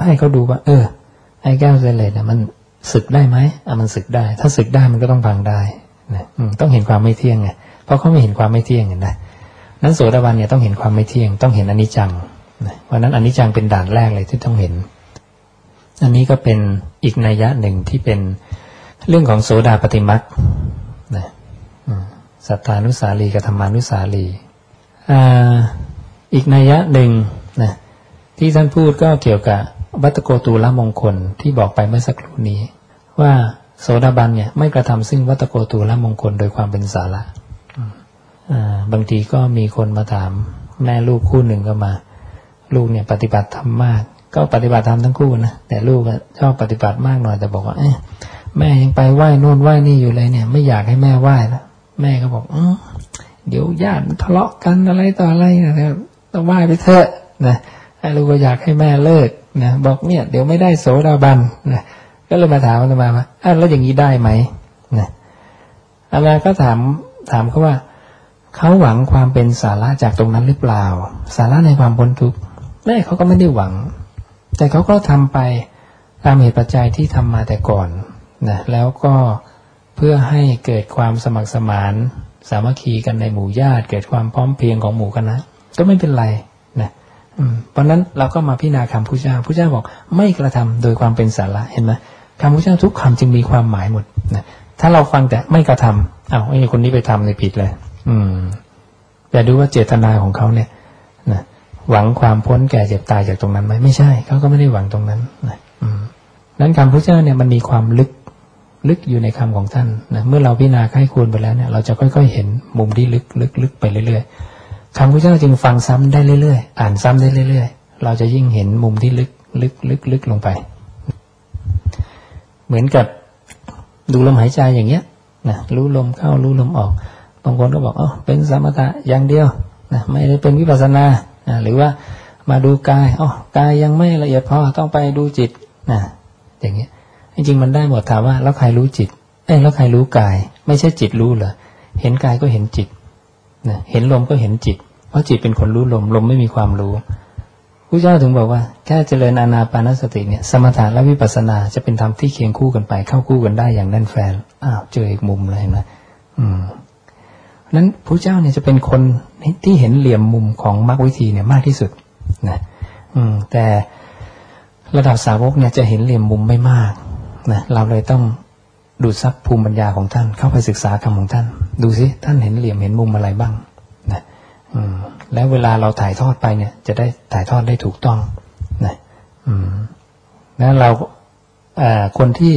ให้เขาดูว่า เออไอ้แก้วเซเลตมัน สึกได้ไหมอะมันสึกได้ ถ้าสึกได้มันก็ต้องพังได้นะต้องเห็นความไม่เที่ยงไงเพราะเขาไม่เห็นความไม่เที่ยงเห็นไหมนั้นโสดาบันเนี่ยต้องเห็นความไม่เที่ยง ต้องเห็นอนิจจังเพราะนั้นอนิจจังเป็นด่านแรกเลยที่ต้องเห็น อันนี้ก็เป็นอีกนัยยะหนึ่งที่เป็นเรื่องของโสดาปฏิมักนะสัทธานุสาลีกับธรรมานุสาลีอีกนัยยะหนึ่งนะที่ท่านพูดก็เกี่ยวกับ วัตโกตูละมงคลที่บอกไปเมื่อสักครู่นี้ ว่าโสดาบันเนี่ยไม่กระทำซึ่งวัตโกตูละมงคลโดยความเป็นสาระบางทีก็มีคนมาถาม แม่ลูกคู่หนึ่งก็มา ลูกเนี่ยปฏิบัติธรรมมาก ก็ปฏิบัติธรรมทั้งคู่นะแต่ลูกชอบปฏิบัติมากหน่อยแต่บอกว่าแม่ยังไปไหว้นู่นไหว้นี่อยู่เลยเนี่ย ไม่อยากให้แม่ไหว้แล้วแม่ก็บอกอเดี๋ยวญาติทะเลาะกันอะไรต่ออะไรนะต้องไหว้ไปเถอะนะ ลูกก็อยากให้แม่เลิกนะบอกเนี่ย เดี๋ยวไม่ได้โสดาบันนะก็เลยมาถามอาตมาว่าอะแล้วอย่างนี้ได้ไหมนะอาตมาก็ถามถามเขาว่าเขาหวังความเป็นสาระจากตรงนั้นหรือเปล่า สาระในความพ้นทุกข์แม่เขาก็ไม่ได้หวัง แต่เขาก็ทำไปตามเหตุปัจจัยที่ทำมาแต่ก่อนนะแล้วก็เพื่อให้เกิดความสมัครสมาน สามัคคีกันในหมู่ญาติ เกิดความพร้อมเพรียงของหมู่คณะก็ไม่เป็นไร เพราะนั้นเราก็มาพิจารณาคำพุทธเจ้าพุทธเจ้าบอกไม่กระทำโดยความเป็นสาระเห็นไหมคำพุทธเจ้าทุกคำจึงมีความหมายหมดนะถ้าเราฟังแต่ไม่กระทำอ้าไอ้คนนี้ไปทำในผิดเลย อืม แต่ดูว่าเจตนาของเขาเนี่ยนะหวังความพ้นแก่เจ็บตายจากตรงนั้นไหมไม่ใช่เขาก็ไม่ได้หวังตรงนั้นนะอืมนั้นคำพุทธเจ้าเนี่ยมันมีความลึกลึกอยู่ในคำของท่านนะเมื่อเราพิจารณาใครควรไปแล้วเนี่ย เราจะค่อยๆเห็นมุมที่ลึกลึกลึกไปเรื่อยๆ คำพุทธเจ้าจึงฟังซ้ำได้เรื่อยๆ อ่านซ้ำได้เรื่อยๆ เราจะยิ่งเห็นมุมที่ลึกลึกลึกลึกลงไป เหมือนกับดูลมหายใจอย่างเงี้ยนะรู้ลมเข้ารู้ลมออกบางคนก็บอกอ๋อเป็นสมถะอย่างเดียวนะไม่ได้เป็นวิปัสสนาหรือว่ามาดูกายอ๋อกายยังไม่ละเอียดพอต้องไปดูจิตนะอย่างเงี้ยจริงๆมันได้หมดถามว่าแล้วใครรู้จิตเอ้แล้วใครรู้กาย ไม่ใช่จิตรู้เหรอเห็นกายก็เห็นจิตนะเห็นลมก็เห็นจิต เพราะจิตเป็นคนรู้ลมลมไม่มีความรู้พระเจ้าถึงบอกว่าแค่เจริญอานาปานสติเนี่ยสมถะและวิปัสสนาจะเป็นธรรมที่เคียงคู่กันไป เข้าคู่กันได้อย่างแน่นแฟนอ้าวเจออีกมุมเลยเห็นะอืมนั้นพระเจ้าเนี่ยจะเป็นคนที่เห็นเหลี่ยมมุมของมรรควิธีเนี่ยมากที่สุดนะอืม แต่ระดับสาวกเนี่ยจะเห็นเหลี่ยมมุมไม่มากนะเราเลยต้องดูซับภูมิปัญญาของท่าน เข้าไปศึกษาคำของท่าน ดูสิท่านเห็นเหลี่ยมเห็นมุมอะไรบ้าง อืม แล้วเวลาเราถ่ายทอดไปเนี่ย จะได้ถ่ายทอดได้ถูกต้องนะอืมแล้วเราคนที่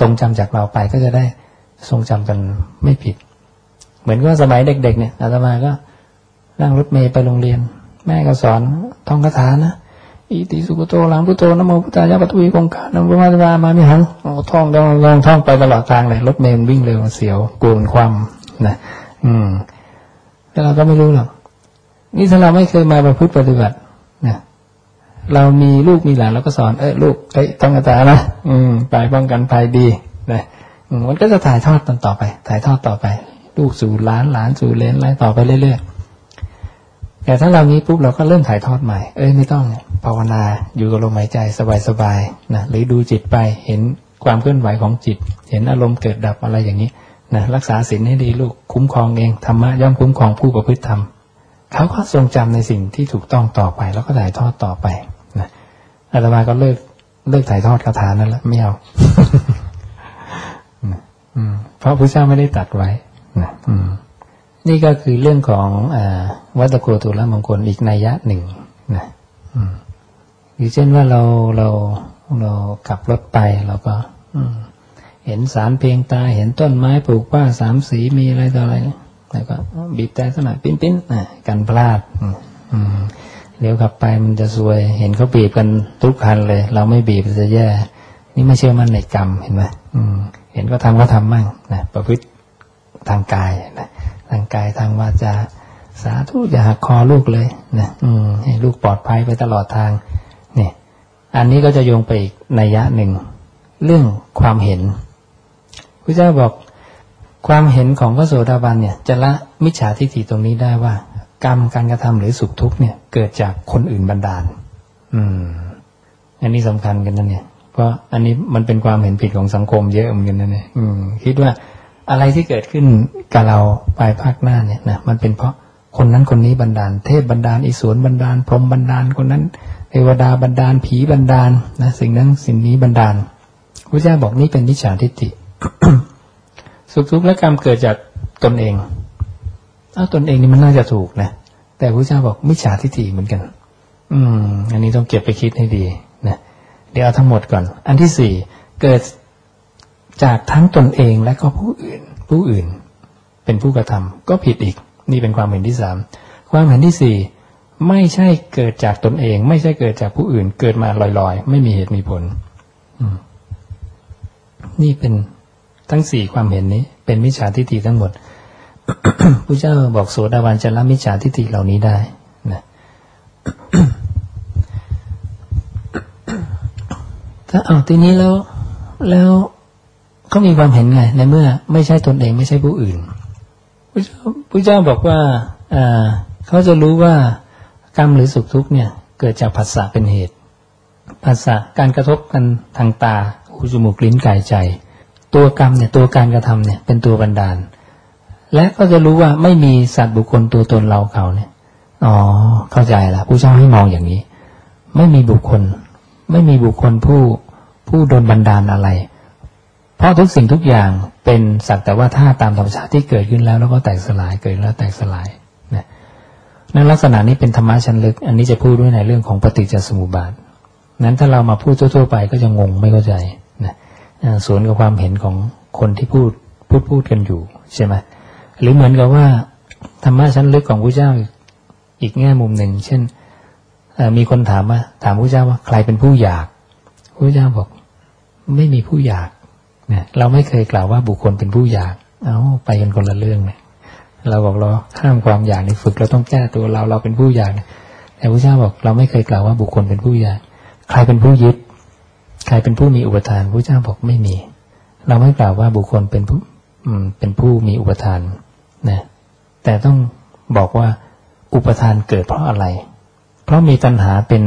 ทรงจำจากเราไปก็จะได้ทรงจำกันไม่ผิด เหมือนกับสมัยเด็ก ๆ เนี่ยอาตมาก็นั่งรถเมย์ไปโรงเรียน แม่ก็สอนท่องคาถานะอิติสุขโตหลังพุโตนโมพุทธายะปัตวีกงกานโมมาตวามามิหังท่องลองลองท่องไปตลอดทางเลยรถเมล์วิ่งเร็วเสียวกลัวนความนะอืม แต่เราก็ไม่รู้หรอก นี่ถ้าเราไม่เคยมาประพฤติปฏิบัตินะเรามีลูกมีหลานเราก็สอน เออลูกไอ้ต้องกระตานะอืมไปป้องกันภัยดีนะมันก็จะถ่ายทอดตต่อไป ถ่ายทอดต่อไป ลูกสู่หลานหลานสู่เลนอะไรต่อไปเรื่อยๆแต่ถ้าเรานี้ปุ๊บเราก็เริ่มถ่ายทอดใหม่ เอ้ยไม่ต้องภาวนาอยู่กับลมหายใจสบายๆนะหรือดูจิตไปเห็นความเคลื่อนไหวของจิต เห็นอารมณ์เกิดดับอะไรอย่างนี้ นะรักษาศีลให้ดีลูกคุ้มครองเองธรรมะย่อมคุ้มครองผู้ประพฤติธรรมเขาก็ทรงจำในสิ่งที่ถูกต้องต่อไป แล้วก็ถ่ายทอดต่อไปนะอาตมาก็เลิกเลิกถ่ายทอดคาถานั่นแหละไม่เอาเพราะพระเจ้าไม่ได้ตัดไว้นะอืมนี่ก็คือเรื่องของอวัตโกตุลมงคลอีกนัยยะหนึ่งนะอย่เช่นว่าเราเราเราขับรถไปเราก็ เห็นสารเพียงตา เห็นต้นไม้ปลูกป้าสามสีมีอะไรต่ออะไรแล้วก็บีบแต่สนาดปิ้นปิ้นกันพลาดเลี้ยวขับไปมันจะซวย เห็นเขาบีบกันทุกคันเลย เราไม่บีบจะแย่ นี่ไม่เชื่อมั่นในกรรมเห็นไหมเห็นก็ทำก็ทำมั่งนะประพฤติทางกายนะทางกายทางวาจาสาธุอย่าหักคอลูกเลยนะอืมให้ลูกปลอดภัยไปตลอดทางเนี่ยอันนี้ก็จะโยงไปอีกนัยยะหนึ่ง เรื่องความเห็น พระเจ้าบอกความเห็นของพระโสดาบันเนี่ยจะละมิจฉาทิฏฐิตรงนี้ได้ว่า กรรมการกระทำหรือสุขทุกข์เนี่ยเกิดจากคนอื่นบันดาล อืม อันนี้สำคัญกันนะเนี่ย เพราะอันนี้มันเป็นความเห็นผิดของสังคมเยอะเหมือนกันนะเนี่ยอืมคิดว่าอะไรที่เกิดขึ้นกับเราปลายภาคหน้าเนี่ยนะมันเป็นเพราะคนนั้นคนนี้บันดาล เทพบันดาลอิสวนบันดาล พรหมบันดาลคนนั้นเทวดาบันดาลผีบันดาลนะสิ่งนั้นสิ่งนี้บันดาลพระเจ้าบอกนี่เป็นนิจฉาทิฏฐิ สุขทุกข์และกรรมเกิดจากตนเองเอาตนเองนี่มันน่าจะถูกนะแต่พระเจ้าบอกมิจฉาทิฏฐิเหมือนกัน อืม อันนี้ต้องเก็บไปคิดให้ดีนะเดี๋ยวเอาทั้งหมดก่อน อันที่สี่เกิดจากทั้งตนเองและก็ผู้อื่น ผู้อื่น เป็นผู้กระทำก็ผิดอีก นี่เป็นความเห็นที่สามความเห็นที่สี่ไม่ใช่เกิดจากตนเอง ไม่ใช่เกิดจากผู้อื่น เกิดมาลอยๆ ไม่มีเหตุมีผลนี่เป็น ทั้งสี่ความเห็นนี้ เป็นมิจฉาทิฏฐิทั้งหมดพระเจ้าบอกโสดาบันจะละมิจฉาทิฏฐิเหล่านี้ได้นะถ้าเอาทีนี้แล้วแล้วเขามีความเห็นไง ในเมื่อ ไม่ใช่ตนเองไม่ใช่ผู้อื่นพระเจ้าพระเจ้าบอกว่าเขาจะรู้ว่ากรรมหรือสุขทุกข์เนี่ย เกิดจากผัสสะเป็นเหตุผัสสะการกระทบกันทางตาหูจมูกลิ้นกายใจ ตัวกรรมเนี่ยตัวการกระทำเนี่ย เป็นตัวบันดาล และก็จะรู้ว่าไม่มีสัตว์บุคคลตัวตนเราเขาเนี่ยอ๋อเข้าใจละผู้เจ้าให้มองอย่างนี้ ไม่มีบุคคล ไม่มีบุคคลผู้ผู้โดนบันดาลอะไร เพราะทุกสิ่งทุกอย่างเป็นสักแต่ว่าท่าตามธรรมชาติที่เกิดขึ้นแล้วแล้วก็แตกสลายเกิดแล้วแตกสลายนะนั่นลักษณะนี้เป็นธรรมะชั้นลึก อันนี้จะพูดด้วยในเรื่องของปฏิจจสมุปบาทนั้นถ้าเรามาพูดทั่วๆไปก็จะงงไม่เข้าใจ สวนกับความเห็นของคนที่พูดพูดพูดกันอยู่ใช่ไหมหรือเหมือนกับว่าธรรมะชั้นลึกของพระเจ้าอีกแง่มุมหนึ่ง เช่นมีคนถามว่า ถามพระเจ้าว่าใครเป็นผู้อยากพระเจ้าบอก ไม่มีผู้อยากนะเราไม่เคยกล่าวว่าบุคคลเป็นผู้อยาก เอาไปกันคนละเรื่องเลยเราบอกเราห้ามความอยากในฝึกเราต้องแก้ตัวเราเราเป็นผู้อยากแต่พระเจ้าบอกเราไม่เคยกล่าวว่าบุคคลเป็นผู้อยาก ใครเป็นผู้ยึด ใครเป็นผู้มีอุปทานพระเจ้าบอกไม่มี เราไม่กล่าวว่าบุคคลเป็นผู้เป็นผู้มีอุปทานนะแต่ต้องบอกว่าอุปทานเกิดเพราะอะไร เพราะมีตัณหาเป็น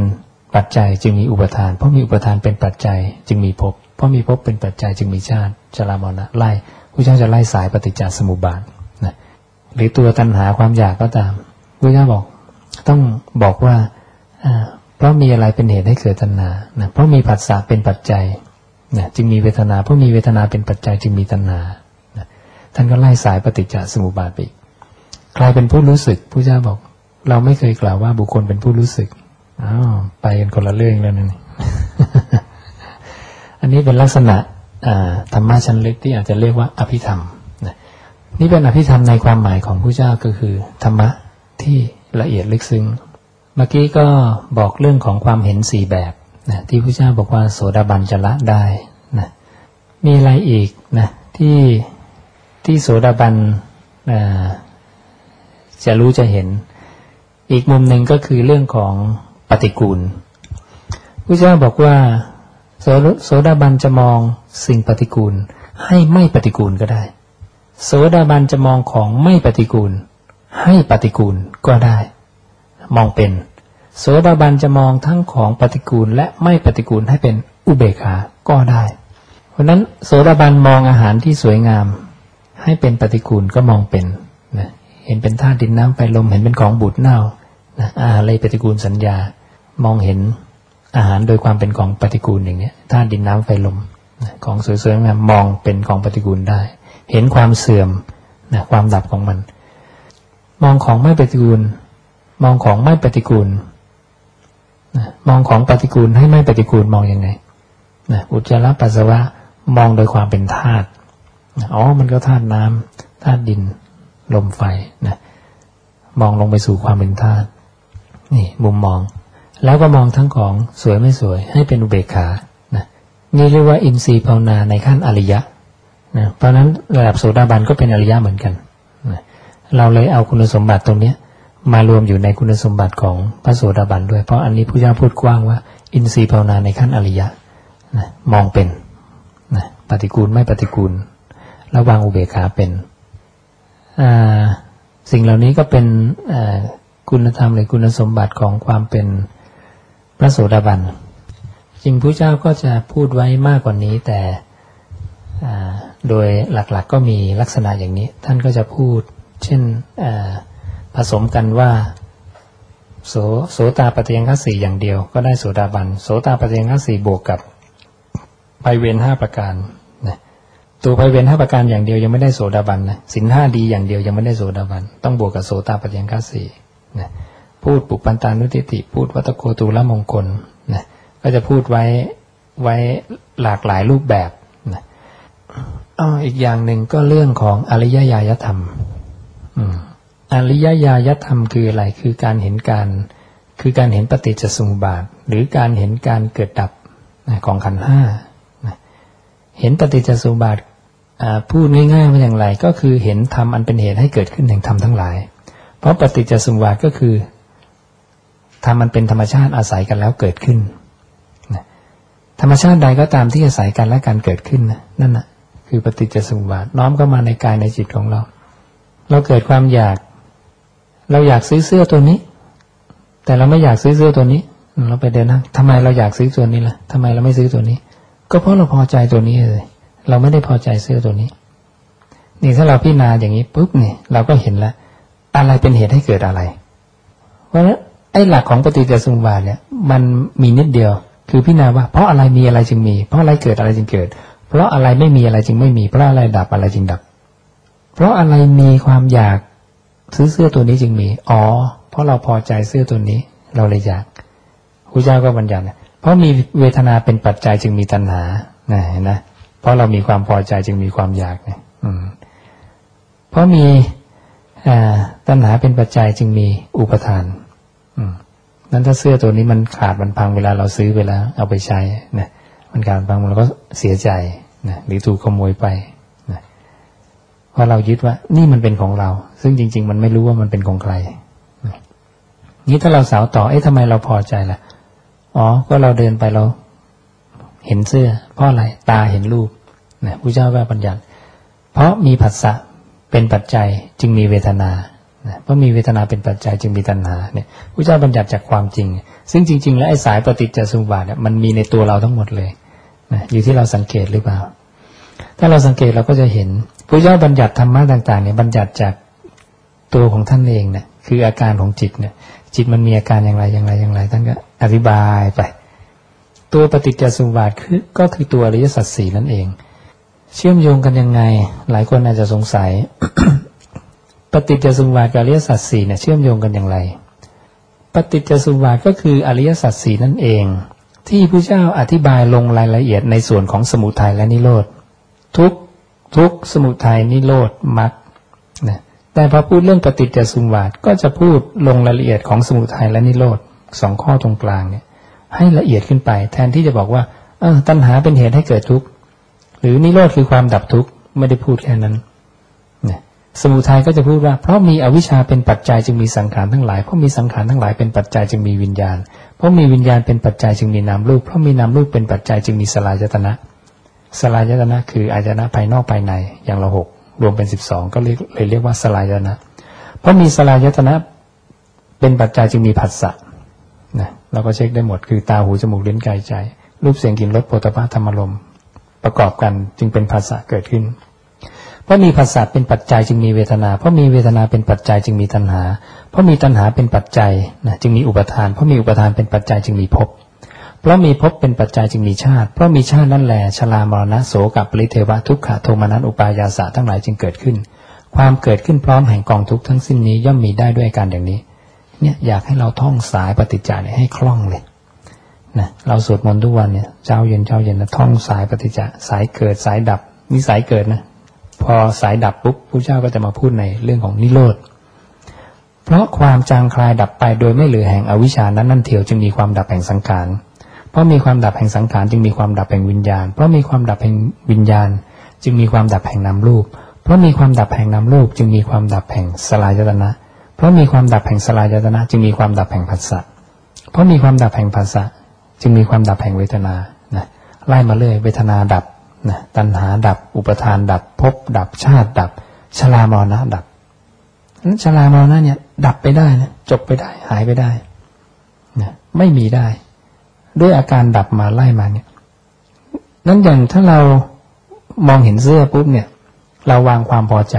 ปัจจัยจึงมีอุปทาน เพราะมีอุปทานเป็นปัจจัย จึงมีภพ เพราะมีภพเป็นปัจจัยจึงมีชาติชรามรณะไล่พระเจ้าจะไล่สายปฏิจจสมุปบาทนะหรือตัวตัณหาความอยากก็ตามพระเจ้าบอก ต้องบอกว่า เพราะมีอะไรเป็นเหตุให้เกิดตัณหานะเพราะมีผัสสะเป็นปัจจัยนะจึงมีเวทนา เพราะมีเวทนาเป็นปัจจัยจึงมีตัณหานะท่านก็ไล่สายปฏิจจสมุปบาทไปใครเป็นผู้รู้สึกผู้เจ้าบอก เราไม่เคยกล่าวว่าบุคคลเป็นผู้รู้สึกอ้าวไปกันคนละเรื่องแล้วนี่อันนี้เป็นลักษณะธรรมะชั้นลึกที่อาจจะเรียกว่าอภิธรรมนะนี่เป็นอภิธรรมในความหมายของผู้เจ้าก็คือ ธรรมะที่ละเอียดลึกซึ้ง มื่อกี้ก็บอกเรื่องของความเห็นสี่แบบนะที่พระเจ้าบอกว่าโสดาบันจะละได้นะมีอะไรอีกนะที่ที่โสดาบันจะรู้จะเห็น อีกมุมหนึ่งก็คือเรื่องของปฏิกูลพระเจ้าบอกว่าโสโสดาบันจะมองสิ่งปฏิกูล ให้ไม่ปฏิกูลก็ได้ โสดาบันจะมองของไม่ปฏิกูล ให้ปฏิกูลก็ได้ มองเป็น โสดาบันจะมองทั้งของปฏิกูลและไม่ปฏิกูลให้เป็นอุเบกขาก็ได้ เพราะนั้นโสดาบันมองอาหารที่สวยงาม ให้เป็นปฏิกูลก็มองเป็นนะเห็นเป็นธาตุดินน้ำไฟลมเห็นเป็นของบูดเน่านะอาหารเลยปฏิกูลสัญญา มองเห็นอาหารโดยความเป็นของปฏิกูลอย่างนี้ธาตุดินน้ำไฟลมนะของสวยๆงามมองเป็นของปฏิกูลได้ เห็นความเสื่อมนะความดับของมัน มองของไม่ปฏิกูล มองของไม่ปฏิกูลมองของปฏิกูลให้ไม่ปฏิกูลมองยังไงนะอุจจาระปัสสาวะมองโดยความเป็นธาตุอ๋อ มันก็ธาตุน้ำธาตุดินลมไฟนะมองลงไปสู่ความเป็นธาตุนี่มุมมอง แล้วก็มองทั้งของสวยไม่สวย ให้เป็นอุเบกขานะนี่เรียกว่าอินทรีย์ภาวนาในขั้นอริยะนะเพราะนั้นระดับโสดาบันก็เป็นอริยะเหมือนกันนะเราเลยเอาคุณสมบัติตรงเนี้ย มารวมอยู่ในคุณสมบัติของพระโสดาบันด้วย เพราะอันนี้พระเจ้าพูดกว้างว่า อินทรีย์ภาวนาในขั้นอริยะนะมองเป็นนะปฏิกูลไม่ปฏิกูล ระวางอุเบกขาเป็นสิ่งเหล่านี้ก็เป็นคุณธรรมหรือคุณสมบัติของความเป็นพระโสดาบันจริงพระเจ้าก็จะพูดไว้มากกว่านี้ แต่โดยหลักๆกก็มีลักษณะอย่างนี้ ท่านก็จะพูด เช่น ผสมกันว่าโสโสตาปฏิยังคสีอย่างเดียวก็ได้โสดาบันโสตาปฏิยังคสีบวกกับไปเวนห้าประการนะตัวไปเวนห้าประการอย่างเดียวยังไม่ได้โสดาบันนะสินห้าดีอย่างเดียวยังไม่ได้โสดาบันต้องบวกกับโสตาปฏิยังคสีนะพูดปุปันตานุติติ พูดวัตโกตูละมงคลนะก็จะพูดไว้ไว้หลากหลายรูปแบบนะอ๋ออีกอย่างหนึ่งก็เรื่องของอริยญาณธรรม อืม อริยญาณธรรมคืออะไร คือการเห็นการ คือการเห็นปฏิจจสมุปบาท หรือการเห็นการเกิดดับของขันห้าเห็นปฏิจจสมุปบาทพูดง่ายๆว่าอย่างไร ก็คือเห็นธรรมอันเป็นเหตุให้เกิดขึ้นแห่งธรรมทั้งหลาย เพราะปฏิจจสมุปบาทก็คือธรรมมันเป็นธรรมชาติอาศัยกันแล้วเกิดขึ้น ธรรมชาติใดก็ตามที่อาศัยกันและการเกิดขึ้นนั่นนะคือปฏิจจสมุปบาทน้อมเข้ามาในกายในจิตของเรา เราเกิดความอยาก เราอยากซื้อเสื้อตัวนี้ แต่เราไม่อยากซื้อเสื้อตัวนี้ เราไปเดินนะทำไมเราอยากซื้อตัวนี้ล่ะทำไมเราไม่ซื้อตัวนี้ ก็เพราะเราพอใจตัวนี้เลย เราไม่ได้พอใจเสื้อตัวนี้ นี่ถ้าเราพิจารณาอย่างนี้ปุ๊บเนี่ยเราก็เห็นแล้วอะไรเป็นเหตุให้เกิดอะไร เพราะไอ้หลักของปฏิจจสมุปบาทเนี่ย มันมีนิดเดียว คือพิจารณาว่า เพราะอะไรมีอะไรจึงมี เพราะอะไรเกิดอะไรจึงเกิด เพราะอะไรไม่มีอะไรจึงไม่มี เพราะอะไรดับอะไรจึงดับ เพราะอะไรมีความอยาก ซื้อเสื้อตัวนี้จึงมี อ๋อ เพราะเราพอใจเสื้อตัวนี้ เราเลยอยากครูเจ้าก็บัญญัติเพราะมีเวทนาเป็นปัจจัยจึงมีตัณหานะเห็นนะเพราะเรามีความพอใจจึงมีความอยากเนี่ยเพราะมีตัณหาเป็นปัจจัยจึงมีอุปทานนั้นถ้าเสื้อตัวนี้มันขาดมันพังเวลาเราซื้อไปแล้ว เอาไปใช้นะมันการบางเราก็เสียใจนะหรือถูกขโมยไป นะเพราเรายึดว่า นี่มันเป็นของเรา ซึ่งจริง ๆ มันไม่รู้ว่ามันเป็นของใครนี้ถ้าเราสาวต่อเอ๊ะทำไมเราพอใจล่ะ อ๋อ ก็เราเดินไปเรา เห็นเสื้อ เพราะอะไร ตาเห็นรูปนะผู้เจ้าว่าปัญญัติเพราะมีผัสสะเป็นปัจจัยจึงมีเวทนาเพราะมีเวทนาเป็นปัจจัยจึงมีตัณหาเนี่ยพระเจ้าบัญญัติจากความจริง ซึ่งจริง ๆ แล้วไอ้สายปฏิจจสมุปบาทเนี่ยมันมีในตัวเราทั้งหมดเลยนะอยู่ที่เราสังเกตหรือเปล่า ถ้าเราสังเกตเราก็จะเห็น พระเจ้าบัญญัติธรรมะต่างๆเนี่ยบัญญัติจากตัวของท่านเองเนี่ยคืออาการของจิตเนี่ย จิตมันมีอาการอย่างไรอย่างไรอย่างไรท่านก็อธิบายไป ตัวปฏิจจสมุปบาทคือก็คือตัวอริยสัจสี่นั่นเอง เชื่อมโยงกันยังไง หลายคนอาจจะสงสัย ปฏิจจสมุปบาทกับอริยสัจสี่เนี่ยเชื่อมโยงกันอย่างไร ปฏิจจสมุปบาทก็คืออริยสัจสี่นั่นเอง ที่พระเจ้าอธิบายลงรายละเอียดในส่วนของสมุทัยและนิโรธทุก ทุกสมุทัยนิโรธมรรคนะแต่พอพูดเรื่องปฏิจจสมุปบาทก็จะพูดลงรายละเอียดของสมุทัยและนิโรธสองข้อตรงกลางเนี่ย ให้ละเอียดขึ้นไป แทนที่จะบอกว่า เออตัณหาเป็นเหตุให้เกิดทุกข์หรือนิโรธคือความดับทุกข์ไม่ได้พูดแค่นั้นสมุทัยก็จะพูดว่า เพราะมีอวิชชาเป็นปัจจัยจึงมีสังขารทั้งหลายเพราะมีสังขารทั้งหลายเป็นปัจจัยจึงมีวิญญาณ เพราะมีวิญญาณเป็นปัจจัยจึงมีนามรูปเพราะมีนามรูปเป็นปัจจัยจึงมีสลายตนะ สลายตนะคืออายตนะภายนอกภายในอย่างละหกรวมเป็นสิบสองก็เลยเลยเรียกว่าสลายตนะ เพราะมีสลายตนะ เป็นปัจจัยจึงมีผัสสะนะเราก็เช็คได้หมดคือตาหูจมูกลิ้นกายใจ รูปเสียงกลิ่นรสโผฏฐะธรรมลมประกอบกันจึงเป็นภาษะเกิดขึ้น เพราะมีภาษาเป็นปัจจัยจึงมีเวทนา เพราะมีเวทนาเป็นปัจจัยจึงมีตัณหา เพราะมีตัณหาเป็นปัจจัยนะจึงมีอุปทาน เพราะมีอุปทานเป็นปัจจัยจึงมีภพ เพราะมีภพเป็นปัจจัยจึงมีชาติ เพราะมีชาตินั่นแหละชรามรณะโสกับปริเทวะทุกขะโทมนัสอุปายาสะทั้งหลายจึงเกิดขึ้น ความเกิดขึ้นพร้อมแห่งกองทุกทั้งสิ้นนี้ย่อมมีได้ด้วยการอย่างนี้ เนี่ยอยากให้เราท่องสายปฏิจจาให้คล่องเลยนะเราสวดมนต์ทุกวันเนี่ยเจ้าเย็นเจ้าเย็นนะท่องสายปฏิจจสายเกิดสายดับนี่สายเกิดนะพอสายดับปุ๊บผู้เจ้าก็จะมาพูดในเรื่องของนิโรธเพราะความจางคลายดับไปโดยไม่เหลือแห่งอวิชานั้นนั่นเทียวจึงมีความดับแห่งสังขาร เพราะมีความดับแห่งสังขารจึงมีความดับแห่งวิญญาณ เพราะมีความดับแห่งวิญญาณ จึงมีความดับแห่งนามรูป เพราะมีความดับแห่งนามรูป จึงมีความดับแห่งสลายยตนะ เพราะมีความดับแห่งสลายยตนะ จึงมีความดับแห่งผัสสะ เพราะมีความดับแห่งผัสสะจึงมีความดับแห่งเวทนานะไล่มาเรื่อยเวทนาดับนะตัณหาดับ อุปทานดับภพดับชาติดับชรามรณะดับนั้นชรามรณะเนี่ย ดับไปได้นะจบไปได้ หายไปได้นะไม่มีได้ ด้วยอาการดับมาไล่มาเนี่ย นั้นอย่างถ้าเรามองเห็นเสื้อปุ๊บเนี่ย เราวางความพอใจ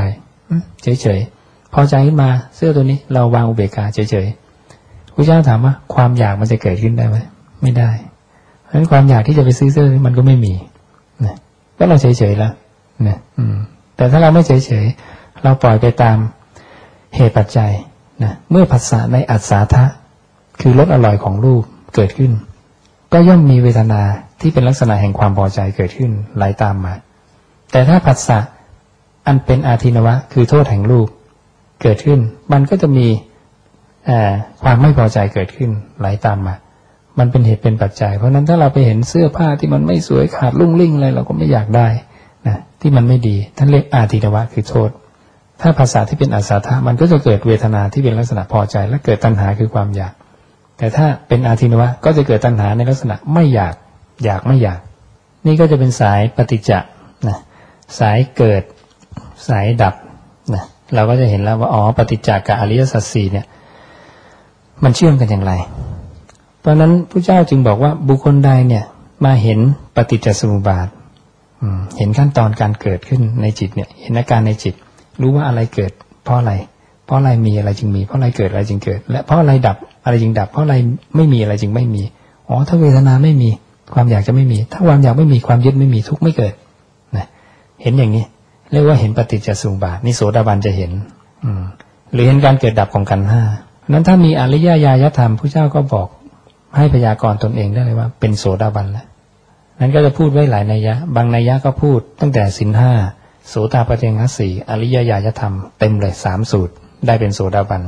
เฉยๆพอใจขึ้นมาเสื้อตัวนี้ เราวางอุเบกขาเฉยๆพระเจ้าถามว่า ความอยากมันจะเกิดขึ้นได้ไหมไม่ได้ เพราะฉะนั้นความอยากที่จะไปซื้อเสื้อมันก็ไม่มีนะก็เราเฉยๆแล้วนะอืม แต่ถ้าเราไม่เฉยๆเราปล่อยไปตามเหตุปัจจัยนะเมื่อผัสสะในอัศาทะคือรสอร่อยของรูปเกิดขึ้น ก็ย่อมมีเวทนาที่เป็นลักษณะแห่งความพอใจเกิดขึ้นไหลาตามมา แต่ถ้าผัสสะอันเป็นอาทินวะ คือโทษแห่งรูปเกิดขึ้น มันก็จะมีความไม่พอใจเกิดขึ้นไหลาตามมา มันเป็นเหตุเป็นปัจจัย เพราะนั้นถ้าเราไปเห็นเสื้อผ้าที่มันไม่สวยขาดลุ่งลิ่งอะไรเราก็ไม่อยากได้นะที่มันไม่ดีท่านเรียกอาทิตวะ คือโทษ ถ้าภาษาที่เป็นอาสาทะมันก็จะเกิดเวทนาที่เป็นลักษณะพอใจ และเกิดตัณหาคือความอยาก แต่ถ้าเป็นอาทินวะก็จะเกิดตัณหาในลักษณะไม่อยากอยากไม่อยาก นี่ก็จะเป็นสายปฏิจจนะสายเกิดสายดับนะเราก็จะเห็นแล้วว่าอ๋อปฏิจจกับอริยสัจสี่เนี่ย มันเชื่อมกันอย่างไร เพราะนั้นพระเจ้าจึงบอกว่าบุคคลใดเนี่ย มาเห็นปฏิจจสมุปบาทเห็นขั้นตอนการเกิดขึ้นในจิตเนี่ย เห็นอาการในจิต รู้ว่าอะไรเกิด เพราะอะไร เพราะอะไรมีอะไรจึงมี เพราะอะไรเกิดอะไรจึงเกิด และเพราะอะไรดับ อะไรจึงดับ เพราะอะไรไม่มีอะไรจึงไม่มี อ๋อ ถ้าเวทนาไม่มีความอยากจะไม่มี ถ้าความอยากไม่มีความยึดไม่มีทุกไม่เกิดนะเห็นอย่างนี้ เรียกว่าเห็นปฏิจจสมุบาทนี่โสดาบันจะเห็น อืมหรือเห็นการเกิดดับของกันห้านั้นถ้ามีอริยญาณธรรมพระเจ้าก็บอกให้พยากรณ์ตนเองได้เลยว่า เป็นโสดาบันแล้วนั้นก็จะพูดไว้หลายนัยยะ บางนัยยะก็พูดตั้งแต่สินห้าโสตาปเจงัสสีอริยญาณธรรมเต็มเลยสามสูตรได้เป็นโสดาบัน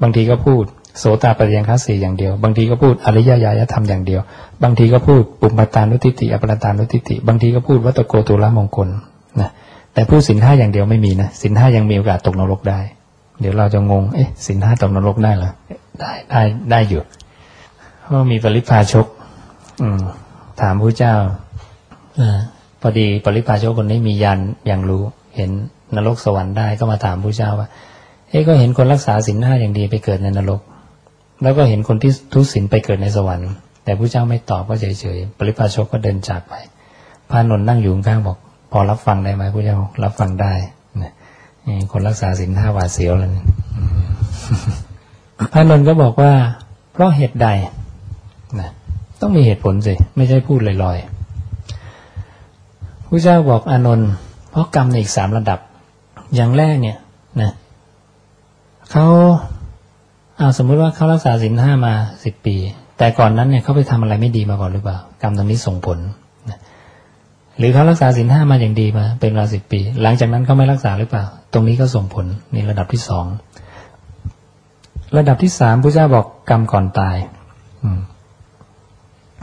บางทีก็พูด โสตาปเจงัสสีอย่างเดียว บางทีก็พูดอริยญาณธรรมอย่างเดียว บางทีก็พูดปุปตานุติติอปรตานุติติ บางทีก็พูดวัตโกตุลมงคลนะแต่พูดสินห้าอย่างเดียวไม่มีนะสินห้ายังมีโอกาสตกนรกได้ เดี๋ยวเราจะงงเอ๊ะสินห้าตกนรกได้เหรอได้ได้ได้อยู่เพราะมีปริพาชก อืม ถามพระเจ้าอพอดีปริพาชกคนนี้มียันอย่างรู้ เห็นนรกสวรรค์ได้ก็มาถามพระเจ้าว่าเอ๊ะก็เห็นคนรักษาสินห้าอย่างดีไปเกิดในนรก แล้วก็เห็นคนที่ทุศินไปเกิดในสวรรค์ แต่พระเจ้าไม่ตอบก็เฉยๆปริพาชกก็เดินจากไปพานนท์นั่งอยู่ข้างบอก พอรับฟังได้ไหมพระเจ้ารับฟังได้คนรักษาศีลห้าหวาเสียวแล้วพระนนท์ก็บอกว่า เพราะเหตุใดนะต้องมีเหตุผลสิ ไม่ใช่พูดลอยๆพระเจ้าบอกอานนท์เพราะกรรมในอีกสามระดับ อย่างแรกเนี่ยนะเขา อาสมมุติว่าเขารักษาศีลห้ามาสิบปี แต่ก่อนนั้นเนี่ยเขาไปทำอะไรไม่ดีมาก่อนหรือเปล่า กรรมตรงนี้ส่งผลหรือเขารักษาศีลห้ามาอย่างดีมา เป็นเวลาสิบปี หลังจากนั้นเขาไม่รักษาหรือเปล่า ตรงนี้ก็ส่งผลนี่ระดับที่สองระดับที่สามพระเจ้าบอกกรรมก่อนตาย อืม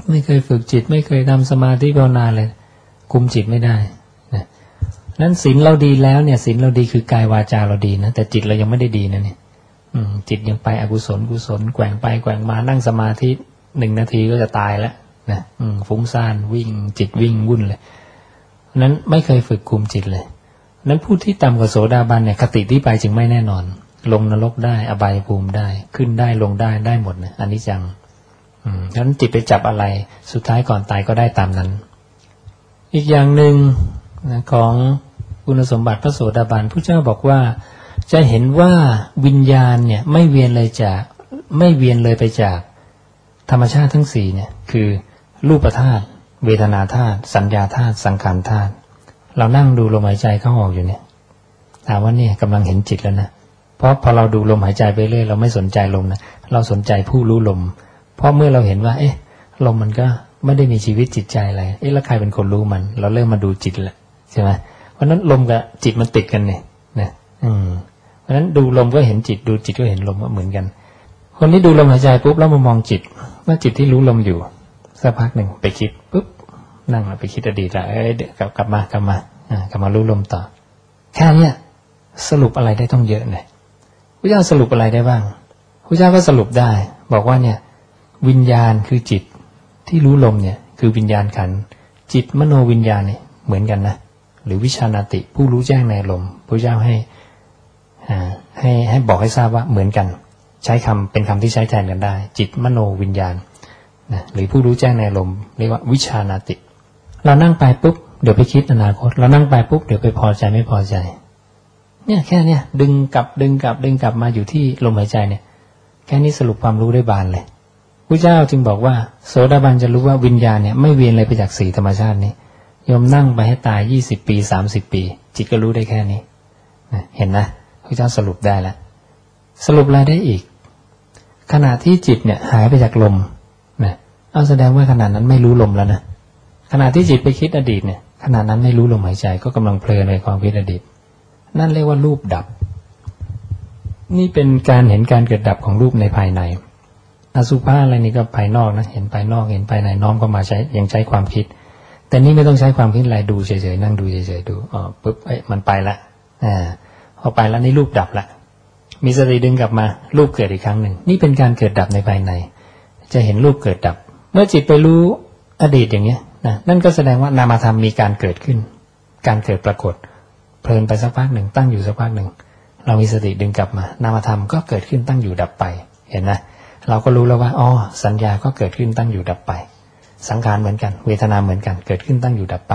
ไม่เคยฝึกจิต ไม่เคยทำสมาธิภาวนาเลยคุมจิตไม่ได้นะนั้นศีลเราดีแล้วเนี่ยศีลเราดีคือกายวาจาเราดีนะแต่จิตเรายังไม่ได้ดีนะเนี่ย จิตยังไปอกุศลกุศลแกว่งไปแกว่งมานั่งสมาธิหนึ่งนาทีก็จะตายแล้วนะฟุ้งซ่านวิ่ง จิตวิ่งวุ่นเลยนั้นไม่เคยฝึกคุมจิตเลย นั้นผู้ที่ต่ำกว่าโสดาบันเนี่ยคติที่ไปจึงไม่แน่นอน ลงนรกได้ อบายภูมิได้ ขึ้นได้ลงได้ได้หมดนะอันนี้จังฉะนั้นจิตไปจับอะไร สุดท้ายก่อนตายก็ได้ตามนั้น อีกอย่างหนึ่งของคุณสมบัติพระโสดาบันผู้เจ้าบอกว่า จะเห็นว่าวิญญาณเนี่ยไม่เวียนเลยจากไม่เวียนเลยไปจากธรรมชาติทั้งสี่เนี่ยคือรูปธาตุเวทนาธาตุสัญญาธาตุสังขารธาตุเรานั่งดูลมหายใจเข้าออกอยู่เนี่ยถามว่าเนี่ยกำลังเห็นจิตแล้วนะเพราะพอเราดูลมหายใจไปเรื่อยเราไม่สนใจลมนะเราสนใจผู้รู้ลม เพราะเมื่อเราเห็นว่า เอ๊ะ ลมมันก็ไม่ได้มีชีวิตจิตใจอะไรเอ๊ะแล้วใครเป็นคนรู้มัน เราเริ่มมาดูจิตแหละใช่ไหมเพราะนั้นลมกับจิตมันติดกันเนี่ยนะอืม เพราะนั้นดูลมก็เห็นจิต ดูจิตก็เห็นลมก็เหมือนกัน คนที่ดูลมหายใจปุ๊บแล้วมามองจิตว่าจิตที่รู้ลมอยู่สักพักหนึ่งไปคิดปุ๊บนั่งแล้วไปคิดอดีตละเอ้ยกลับกลับมากลับมาอ่ากลับมารู้ลมต่อ แค่เนี้ยสรุปอะไรได้ต้องเยอะเลยพระเจ้าสรุปอะไรได้บ้างพระเจ้าก็สรุปได้ บอกว่าเนี่ย วิญญาณคือจิตที่รู้ลมเนี่ย คือวิญญาณขัน จิตมโนวิญญาณเนี่ยเหมือนกันนะหรือวิชานาติผู้รู้แจ้งในลมพระเจ้าให้ ให้ให้บอกให้ทราบว่าเหมือนกัน ใช้คำเป็นคำที่ใช้แทนกันได้ จิตมโนวิญญาณนะหรือผู้รู้แจ้งในลมเรียกว่าวิชานาติ เรานั่งไปปุ๊บเดี๋ยวไปคิดอนาคต เรานั่งไปปุ๊บเดี๋ยวไปพอใจไม่พอใจ เนี่ยแค่เนี้ยดึงกลับดึงกลับดึงกลับมาอยู่ที่ลมหายใจเนี่ย แค่นี้สรุปความรู้ได้บานเลยพระเจ้าจึงบอกว่า โสดาบันจะรู้ว่าวิญญาณเนี่ยไม่เวียนเลยไปจากสีธรรมชาตินี้ยมนั่งไปให้ตายยี่สิบปีสามสิบปี จิตก็รู้ได้แค่นี้เห็นนะ พระเจ้าสรุปได้แล้วสรุปอะไรได้อีก ขณะที่จิตเนี่ยหายไปจากลมนะเอาแสดงว่าขณะนั้นไม่รู้ลมแล้วนะขณะที่จิตไปคิดอดีตเนี่ยขณะนั้นไม่รู้ลมหายใจก็กำลังเพลินในความคิดอดีต นั่นเรียกว่ารูปดับ นี่เป็นการเห็นการเกิดดับของรูปในภายใน อสุภะอะไรนี่ก็ภายนอกนะเห็นภายนอกเห็นภายในน้อมก็มาใช้ยังใช้ความคิด แต่นี่ไม่ต้องใช้ความคิดอะไรดูเฉยๆนั่งดูเฉยๆดูอ๋อปุ๊บเอ้ยมันไปละอ่า พอกไปแล้วนี่รูปดับละมีสติดึงกลับมารูปเกิดอีกครั้งหนึ่งนี่เป็นการเกิดดับในภายใน จะเห็นรูปเกิดดับ เมื่อจิตไปรู้อดีตอย่างเนี้ยนะนั่นก็แสดงว่านามธรรมมีการเกิดขึ้น การเกิดปรากฏ เพลินไปสักพักหนึ่งตั้งอยู่สักพักหนึ่งเรามีสติดึงกลับมา นามธรรมก็เกิดขึ้นตั้งอยู่ดับไป เห็นนะเราก็รู้แล้วว่าอ๋อสัญญาก็เกิดขึ้นตั้งอยู่ดับไป สังขารเหมือนกัน เวทนาเหมือนกัน เกิดขึ้นตั้งอยู่ดับไป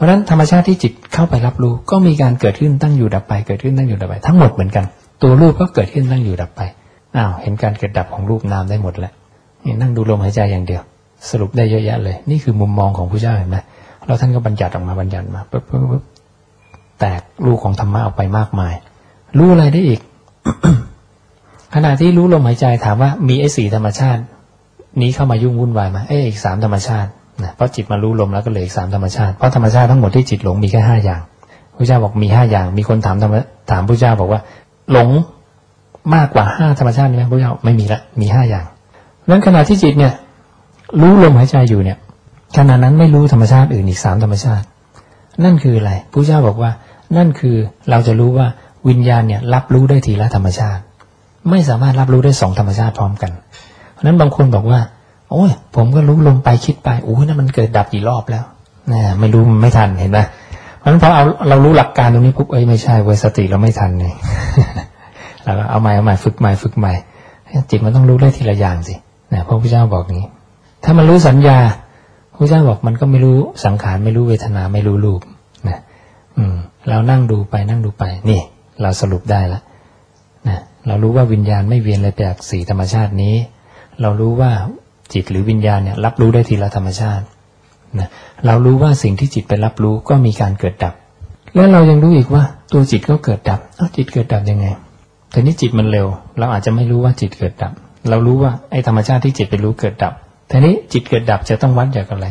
ราะฉะนั้นธรรมชาติที่จิตเข้าไปรับรู้ ก็มีการเกิดขึ้นตั้งอยู่ดับไป เกิดขึ้นตั้งอยู่ดับไป ทั้งหมดเหมือนกัน ตัวรูปก็เกิดขึ้นตั้งอยู่ดับไปอ้าวเห็นการเกิดดับของรูปนามได้หมดแล้วนี่นั่งดูลมหายใจอย่างเดียว สรุปได้เยอะแยะเลย นี่คือมุมมองของพระเจ้าเห็นไหมแล้วท่านก็บัญญัติออกมาบัญญัติมาปุ๊บปุ๊บปุ๊บแตกลูของธรรมะออกไปมากมาย รู้อะไรได้อีก ขณะที่รู้ลมหายใจถามว่ามีไอ้สี่ธรรมชาติ นี้เข้ามายุ่งวุ่นวายไหมเอ้อีกสามธรรมชาติ นะเพราะจิตมารู้ลมแล้วก็เหลืออีกสามธรรมชาติ เพราะธรรมชาติทั้งหมดที่จิตหลงมีแค่ห้าอย่างพระเจ้าบอกมีห้าอย่าง มีคนถามธรรมถามพระเจ้าบอกว่า หลงมากกว่าห้าธรรมชาติไหมพระเจ้าไม่มีละมีห้าอย่างนั้นขณะที่จิตเนี่ย รู้ลมหายใจอยู่เนี่ยขณะนั้นไม่รู้ธรรมชาติอื่นอีกสามธรรมชาติ นั่นคืออะไรพระเจ้าบอกว่า นั่นคือเราจะรู้ว่าวิญญาณเนี่ยรับรู้ได้ทีละธรรมชาติ ไม่สามารถรับรู้ได้สองธรรมชาติพร้อมกัน เพราะนั้นบางคนบอกว่า โอ้ยผมก็รู้ลมไปคิดไปโอ้ยนั่นมันเกิดดับกี่รอบแล้วนะไม่รู้ไม่ทันเห็นไหมเพราะฉะนั้นพอเอาเรารู้หลักการตรงนี้ปุ๊บเอ้ยไม่ใช่เวสติเราไม่ทันเลยเราก็เอาใหม่เอาใหม่ฝึกใหม่ฝึกใหม่จิตมันต้องรู้ได้ทีละอย่างสินะพระพุทธเจ้าบอกงนี้ ถ้ามันรู้สัญญาพระเจ้าบอกมันก็ไม่รู้สังขารไม่รู้เวทนาไม่รู้รูปนะอืม เรานั่งดูไปนั่งดูไป นี่ เราสรุปได้ล้วนะเรารู้ว่าวิญญาณไม่เวียนเลยจากสี่ธรรมชาตินี้ เรารู้ว่า จิตหรือวิญญาณเนี่ยรับรู้ได้ทีละธรรมชาตินะเรารู้ว่าสิ่งที่จิตไปรับรู้ก็มีการเกิดดับ แล้วเรายังรู้อีกว่าตัวจิตก็เกิดดับอ้าจิตเกิดดับยังไงแต่นี้จิตมันเร็ว เราอาจจะไม่รู้ว่าจิตเกิดดับ เรารู้ว่าไอ้ธรรมชาติที่จิตไปรู้เกิดดับแต่นี้จิตเกิดดับจะต้องวัดจากอะไร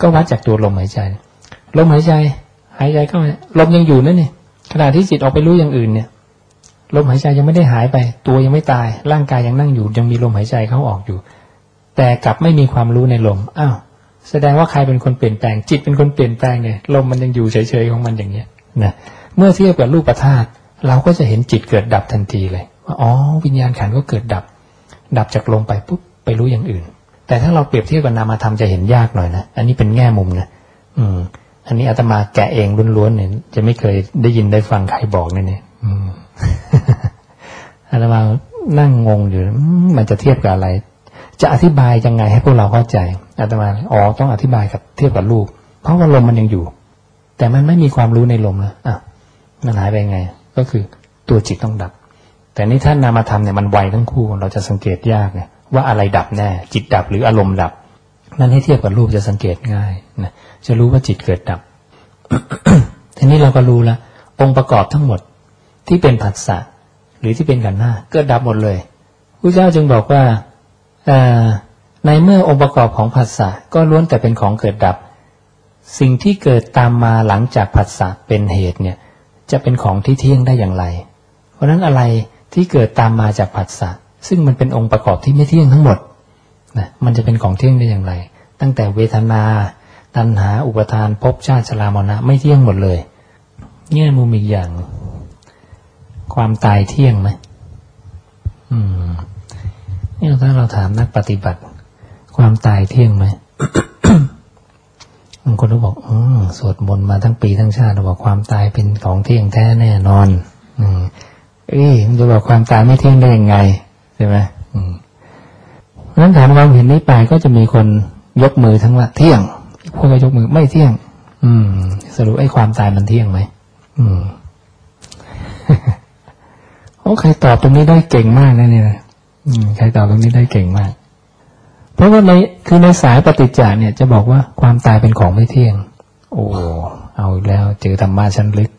ก็วัดจากตัวลมหายใจ ลมหายใจ หายใจเข้าลมยังอยู่นั่นนี่ขณะที่จิตออกไปรู้อย่างอื่นเนี่ย ลมหายใจยังไม่ได้หายไป ตัวยังไม่ตาย ร่างกายยังนั่งอยู่ ยังมีลมหายใจเข้าออกอยู่ แต่กลับไม่มีความรู้ในลมอ้าวแสดงว่าใครเป็นคนเปลี่ยนแปลงจิตเป็นคนเปลี่ยนแปลงเนี่ยลมมันยังอยู่เฉยๆของมันอย่างเนี้ยนะเมื่อเทียบกับรูปธาตุเราก็จะเห็นจิตเกิดดับทันทีเลยว่าอ๋อวิญญาณขันก็เกิดดับ ดับจากลมไปปุ๊บไปรู้อย่างอื่น แต่ถ้าเราเปรียบเทียบกับนามธรรมจะเห็นยากหน่อยนะอันนี้เป็นแง่มุมนะอืม อันนี้อาตมาแกะเองล้วนๆเนี่ย จะไม่เคยได้ยินได้ฟังใครบอกเนี่ยเนี่ยอืมอาตมานั่งงงอยู่มันจะเทียบกับอะไร จะอธิบายยังไงให้พวกเราเข้าใจอาตมาอ๋อต้องอธิบายกับเทียบกับรูป เพราะว่าลมมันยังอยู่ แต่มันไม่มีความรู้ในลมแล้วอะมันหายไปไง ก็คือตัวจิตต้องดับ แต่นี่ท่านนามธรรมเนี่ยมันไวทั้งคู่เราจะสังเกตยากไงว่าอะไรดับแน่ จิตดับหรืออารมณ์ดับ นั่นให้เทียบกับรูปจะสังเกตง่ายนะจะรู้ว่าจิตเกิดดับทีนี้เราก็รู้ล้วองค์ประกอบทั้งหมดที่เป็นผัสสะหรือที่เป็นกันหน้ากิดดับหมดเลยพระเจ้าจึงบอกว่า ในเมื่อองค์ประกอบของผัสสะก็ล้วนแต่เป็นของเกิดดับ สิ่งที่เกิดตามมาหลังจากผัสสะเป็นเหตุเนี่ยจะเป็นของที่เที่ยงได้อย่างไร เพราะนั้นอะไรที่เกิดตามมาจากผัสสะซึ่งมันเป็นองค์ประกอบที่ไม่เที่ยงทั้งหมดนะมันจะเป็นของเที่ยงได้อย่างไร ตั้งแต่เวทนา ตัณหา อุปทานภพชาติชรามรณะไม่เที่ยงหมดเลยแง่มุมอีกอย่าง ความตายเที่ยงไหมอืม นี่ถ้าเราถามนักปฏิบัติ ความตายเที่ยงไหมบางคนก็บอกอสวดมนต์มาทั้งปีทั้งชาติบอกความตายเป็นของเที่ยงแท้แน่นอน อืมเอ้ยมันจะบอกความตายไม่เที่ยงได้ยังไงใช่ไหมอืมนั้นถามความเห็นนี้ไปก็จะมีคนยกมือทั้งว่าเที่ยงพวกก็ยกมือไม่เที่ยง อืม สรุปไอ้ความตายมันเที่ยงไหมอืมโอ้ใครตอบตรงนี้ได้เก่งมากนะเนี่ย ใครตอบตรงนี้ได้เก่งมาก เพราะว่าในคือในสายปฏิจจาเนี่ย จะบอกว่าความตายเป็นของไม่เที่ยง โอ้เอาแล้วเจอธรรมะชั้นลึก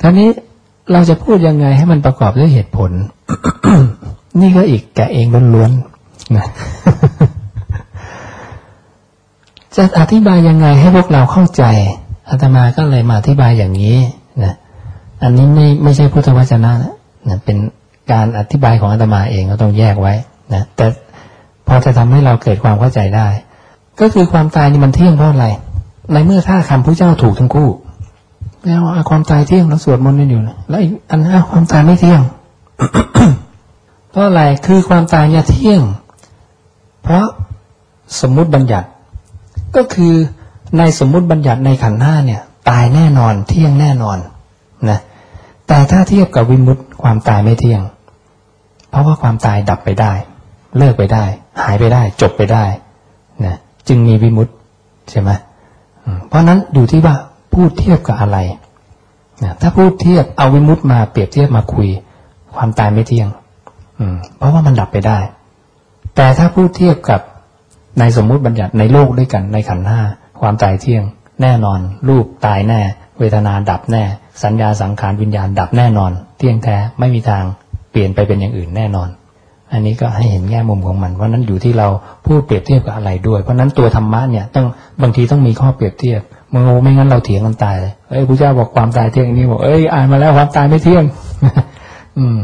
ท่านี้เราจะพูดยังไงให้มันประกอบด้วยเหตุผล นี่ก็อีกแกเองล้วนๆนะจะอธิบายยังไงให้พวกเราเข้าใจอาตมาก็เลยมาอธิบายอย่างนี้นะอันนี้ไม่ไม่ใช่พุทธวจนะนะเป็น การอธิบายของอาตมาเองก็ต้องแยกไว้นะแต่พอจะทำให้เราเกิดความเข้าใจได้ ก็คือความตายนี่มันเที่ยงเพราะอะไร ในเมื่อถ้าคำพระเจ้าถูกทั้งคู่แล้วความตายเที่ยงเราสวดมนต์กันอยู่นะแล้วอีกอันนั้นความตายไม่เที่ยงเพราะอะไรคือความตายจะเที่ยง เพราะสมมุติบัญญัติ ก็คือในสมมุติบัญญัติในขันธ์ห้าเนี่ย ตายแน่นอนเที่ยงแน่นอนนะแต่ถ้าเทียบกับวิมุตติความตายไม่เที่ยง เพราะว่าความตายดับไปได้ เลิกไปได้ หายไปได้ จบไปได้นะจึงมีวิมุตติใช่ไหมเพราะนั้นอยู่ที่ว่าพูดเทียบกับอะไรนะถ้าพูดเทียบเอาวิมุตติมาเปรียบเทียบมาคุย ความตายไม่เที่ยง อืม เพราะว่ามันดับไปได้ แต่ถ้าพูดเทียบกับในสมมุติบัญญัติในโลกด้วยกันในขันธ์ห้าความตายเที่ยง แน่นอน รูปตายแน่ เวทนาดับแน่ สัญญาสังขารวิญญาณดับแน่นอน เที่ยงแท้ไม่มีทาง เปลี่ยนไปเป็นอย่างอื่นแน่นอน อันนี้ก็ให้เห็นแง่มุมของมัน เพราะนั้นอยู่ที่เราพูดเปรียบเทียบกับอะไรด้วย เพราะนั้นตัวธรรมะเนี่ยต้องบางทีต้องมีข้อเปรียบเทียบมึงโไม่งั้นเราเถียงกันตายเลยเอ้ยพระเจ้าบอกความตายเที่ยงนี้บอกเอ้ยอ่านมาแล้วความตายไม่เที่ยง อืม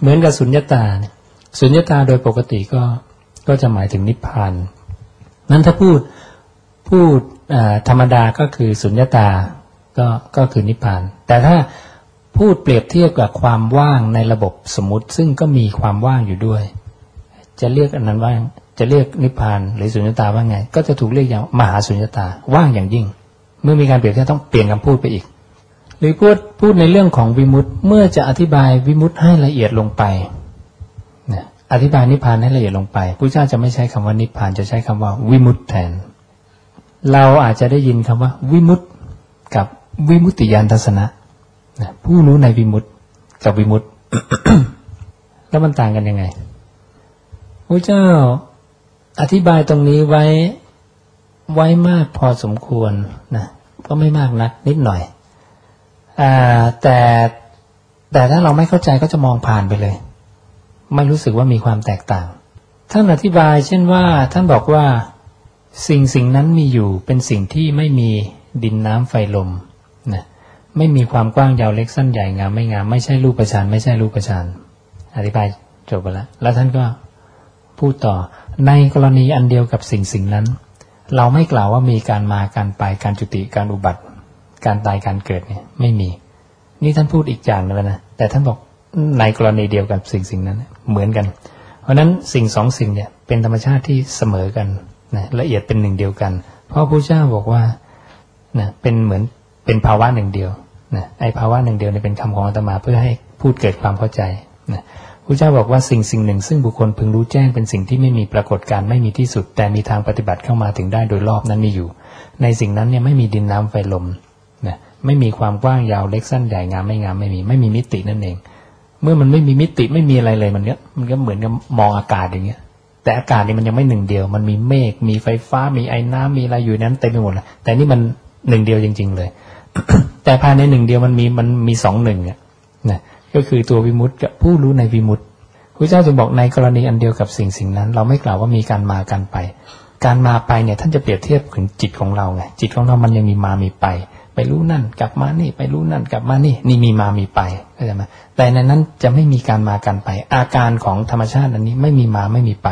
เหมือนกับสุญญตาเนี่ยสุญญตาโดยปกติก็ก็จะหมายถึงนิพพานนั้นถ้าพูดพูดธรรมดาก็คือสุญญตาก็ก็คือนิพพาน แต่ถ้า พูดเปรียบเทียบกับความว่างในระบบสมมติ ซึ่งก็มีความว่างอยู่ด้วย จะเรียกอันนั้นว่าจะเรียกนิพพานหรือสุญญตาว่าไง ก็จะถูกเรียกอย่างมหาสุญญตาว่างอย่างยิ่ง เมื่อมีการเปรียบเทียบต้องเปลี่ยนคำพูดไปอีก หรือพูดพูดในเรื่องของวิมุตต์เมื่อจะอธิบายวิมุตต์ให้ละเอียดลงไปนะอธิบายนิพพานให้ละเอียดลงไปพระเจ้าจะไม่ใช้คำว่านิพพานจะใช้คำว่าวิมุตต์แทน เราอาจจะได้ยินคำว่า วิมุตต์กับวิมุตติยานทัศนะ ผู้รู้ในวิมุตต์กับวิมุตต์แล้วมันต่างกันยังไงพระเจ้าอธิบายตรงนี้ไว้ไว้มากพอสมควรนะก็ไม่มากนักนิดหน่อยอแต่แต่ถ้าเราไม่เข้าใจก็จะมองผ่านไปเลย ไม่รู้สึกว่ามีความแตกต่าง ท่านอธิบายเช่นว่า ท่านบอกว่าสิ่งสิ่งนั้นมีอยู่เป็นสิ่งที่ไม่มีดินน้ำไฟลมนะ ไม่มีความกว้างยาวเล็กสั้นใหญ่งามไม่งามไม่ใช่รูปประชานไม่ใช่รูปประชานอธิบายจบไปแล้วแล้วท่านก็พูดต่อในกรณีอันเดียวกับสิ่งสิ่งนั้น เราไม่กล่าวว่ามีการมาการไปการจุติการอุบัติ การตายการเกิดเนี่ย ไม่มี นี่ท่านพูดอีกอย่างนึงแล้วนะแต่ท่านบอกในกรณีเดียวกับสิ่งสิ่งนั้น เหมือนกัน เพราะฉะนั้นสิ่งสองสิ่งเนี่ยเป็นธรรมชาติที่เสมอกันนะละเอียดเป็นหนึ่งเดียวกัน เพราะพระเจ้าบอกว่านะเป็นเหมือนเป็นภาวะหนึ่งเดียว นะไอภาวะหนึ่งเดียวเนี่ยเป็นคำของอาตมาเพื่อให้พูดเกิดความเข้าใจนะพระเจ้าบอกว่าสิ่งสิ่งหนึ่ง ซึ่งบุคคลพึงรู้แจ้งเป็นสิ่งที่ไม่มีปรากฏการไม่มีที่สุด แต่มีทางปฏิบัติเข้ามาถึงได้โดยรอบนั้นมีอยู่ ในสิ่งนั้นเนี่ยไม่มีดินน้ำไฟลมนะไม่มีความกว้างยาวเล็กสั้นใหญ่งามไม่งามไม่มีไม่มีมิตินั่นเอง เมื่อมันไม่มีมิติไม่มีอะไรเลยมันเนี้ยมันก็เหมือนกับมองอากาศอย่างเงี้ยแต่อากาศนี่มันยังไม่หนึ่งเดียว มันมีเมฆมีไฟฟ้ามีไอ้น้ำมีอะไรอยู่นั้นเต็มไปหมดเลยแต่นี่มันหนึ่งเดียวจริง ๆ เลย แต่ภายในหนึ่งเดียวมันมีมันมีสองหนึ่งเนี่ยนะก็คือตัววิมุตต์กับผู้รู้ในวิมุตต์พระเจ้าจึงบอกในกรณีอันเดียวกับสิ่งสิ่งนั้น เราไม่กล่าวว่ามีการมากันไป การมาไปเนี่ยท่านจะเปรียบเทียบถึงจิตของเราไงจิตของเรามันยังมีมามีไป ไปรู้นั่น กลับมานี่ไปรู้นั่นกลับมานี่นี่มีมามีไปเข้าใจไหมแต่ในนั้นจะไม่มีการมากันไป อาการของธรรมชาติอันนี้ไม่มีมาไม่มีไป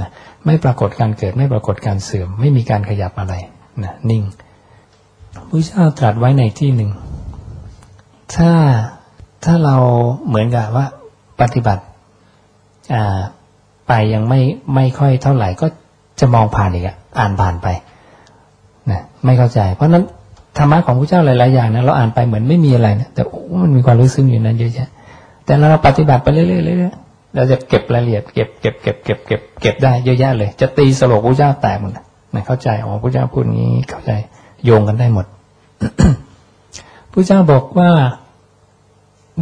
นะไม่ปรากฏการเกิดไม่ปรากฏการเสื่อม ไม่มีการขยับอะไรนะนิ่ง พระเจ้าตรัสไว้ในที่หนึ่ง ถ้าถ้าเราเหมือนกับว่าปฏิบัติไปยังไม่ไม่ค่อยเท่าไหร่ก็จะมองผ่านอีกอะอ่านผ่านไปนะไม่เข้าใจ เพราะนั้นธรรมะของพระเจ้าหลาย ๆ อย่างนะเราอ่านไปเหมือนไม่มีอะไรนะแต่โอ้มันมีความรู้สึกอยู่นั้นเยอะแยะแต่เราปฏิบัติไปเรื่อยๆเรื่อยๆเราจะเก็บรายละเอียดเก็บเก็บเก็บเก็บเก็บเก็บได้เยอะแยะเลย จะตีสโลกพระเจ้าแตกหมดนะเข้าใจอ๋อพระเจ้าพูดงี้เข้าใจโยงกันได้หมด พระเจ้าบอกว่า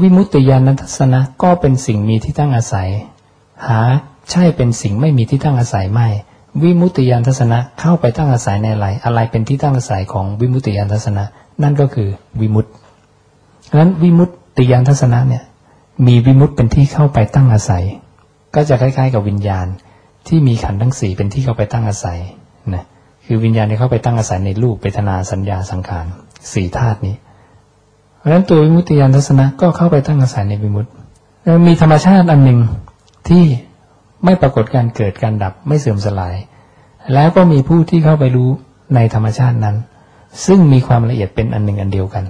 วิมุตติญาณทัศนะก็เป็นสิ่งมีที่ตั้งอาศัย หาใช่เป็นสิ่งไม่มีที่ตั้งอาศัยไม่วิมุตติยานทัศนะเข้าไปตั้งอาศัยในอะไร อะไรเป็นที่ตั้งอาศัยของวิมุตติยานทัศนะ นั่นก็คือวิมุตติฉะนั้นวิมุตติยานทัศนะเนี่ย มีวิมุตติเป็นที่เข้าไปตั้งอาศัย ก็จะคล้ายๆ กับวิญญาณที่มีขันธ์ทั้งสี่เป็นที่เข้าไปตั้งอาศัยนะ คือวิญญาณที่เข้าไปตั้งอาศัยในรูปเวทนาสัญญาสังขารสี่ธาตุนี้ เพราะฉะนั้นตัววิมุตติยานทัศนะก็เข้าไปตั้งอาศัยในวิมุตติแล้วมีธรรมชาติอันหนึ่งที่ไม่ปรากฏการเกิดการดับไม่เสื่อมสลาย แล้วก็มีผู้ที่เข้าไปรู้ในธรรมชาตินั้น ซึ่งมีความละเอียดเป็นอันหนึ่งอันเดียวกัน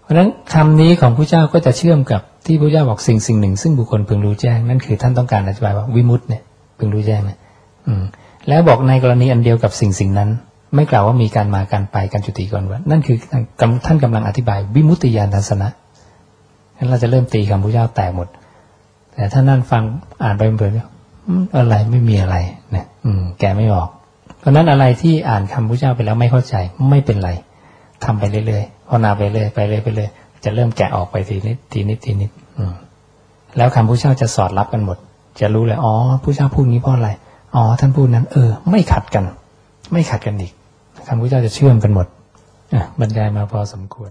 เพราะฉะนั้นคำนี้ของพระเจ้าก็จะเชื่อมกับที่พระเจ้าบอกสิ่งสิ่งหนึ่ง ซึ่งบุคคลพึงรู้แจ้งนั่นคือท่านต้องการอธิบายว่าวิมุตติเนี่ยพึงรู้แจ้งเนะอืม แล้วบอกในกรณีอันเดียวกับสิ่งสิ่งนั้น ไม่กล่าวว่ามีการมาการไปการจุติก่อนว่านั่นคือท่านกำลังอธิบายวิมุตติยานทัศนะงั้นเราจะเริ่มตีคำพระเจ้าแตกหมด แต่ถ้านั่นฟังอ่านไปเบื่อๆอะไรไม่มีอะไรเนี่ยอืม แกไม่ออก เพราะนั้นอะไรที่อ่านคำพระเจ้าไปแล้วไม่เข้าใจไม่เป็นไรทำไปเรื่อยๆภาวนาไปเรื่อยไปเรื่อยไปเรื่อยจะเริ่มแกะออกไปทีนิดทีนิดทีนิด อืมแล้วคำพระเจ้าจะสอดรับกันหมด จะรู้เลยอ๋อพระเจ้าพูดงี้เพราะอะไร อ๋อท่านพูดนั้น เออ ไม่ขัดกัน ไม่ขัดกันอีกคำพุทธเจ้าจะเชื่อมกันหมดอะบรรยายมาพอสมควร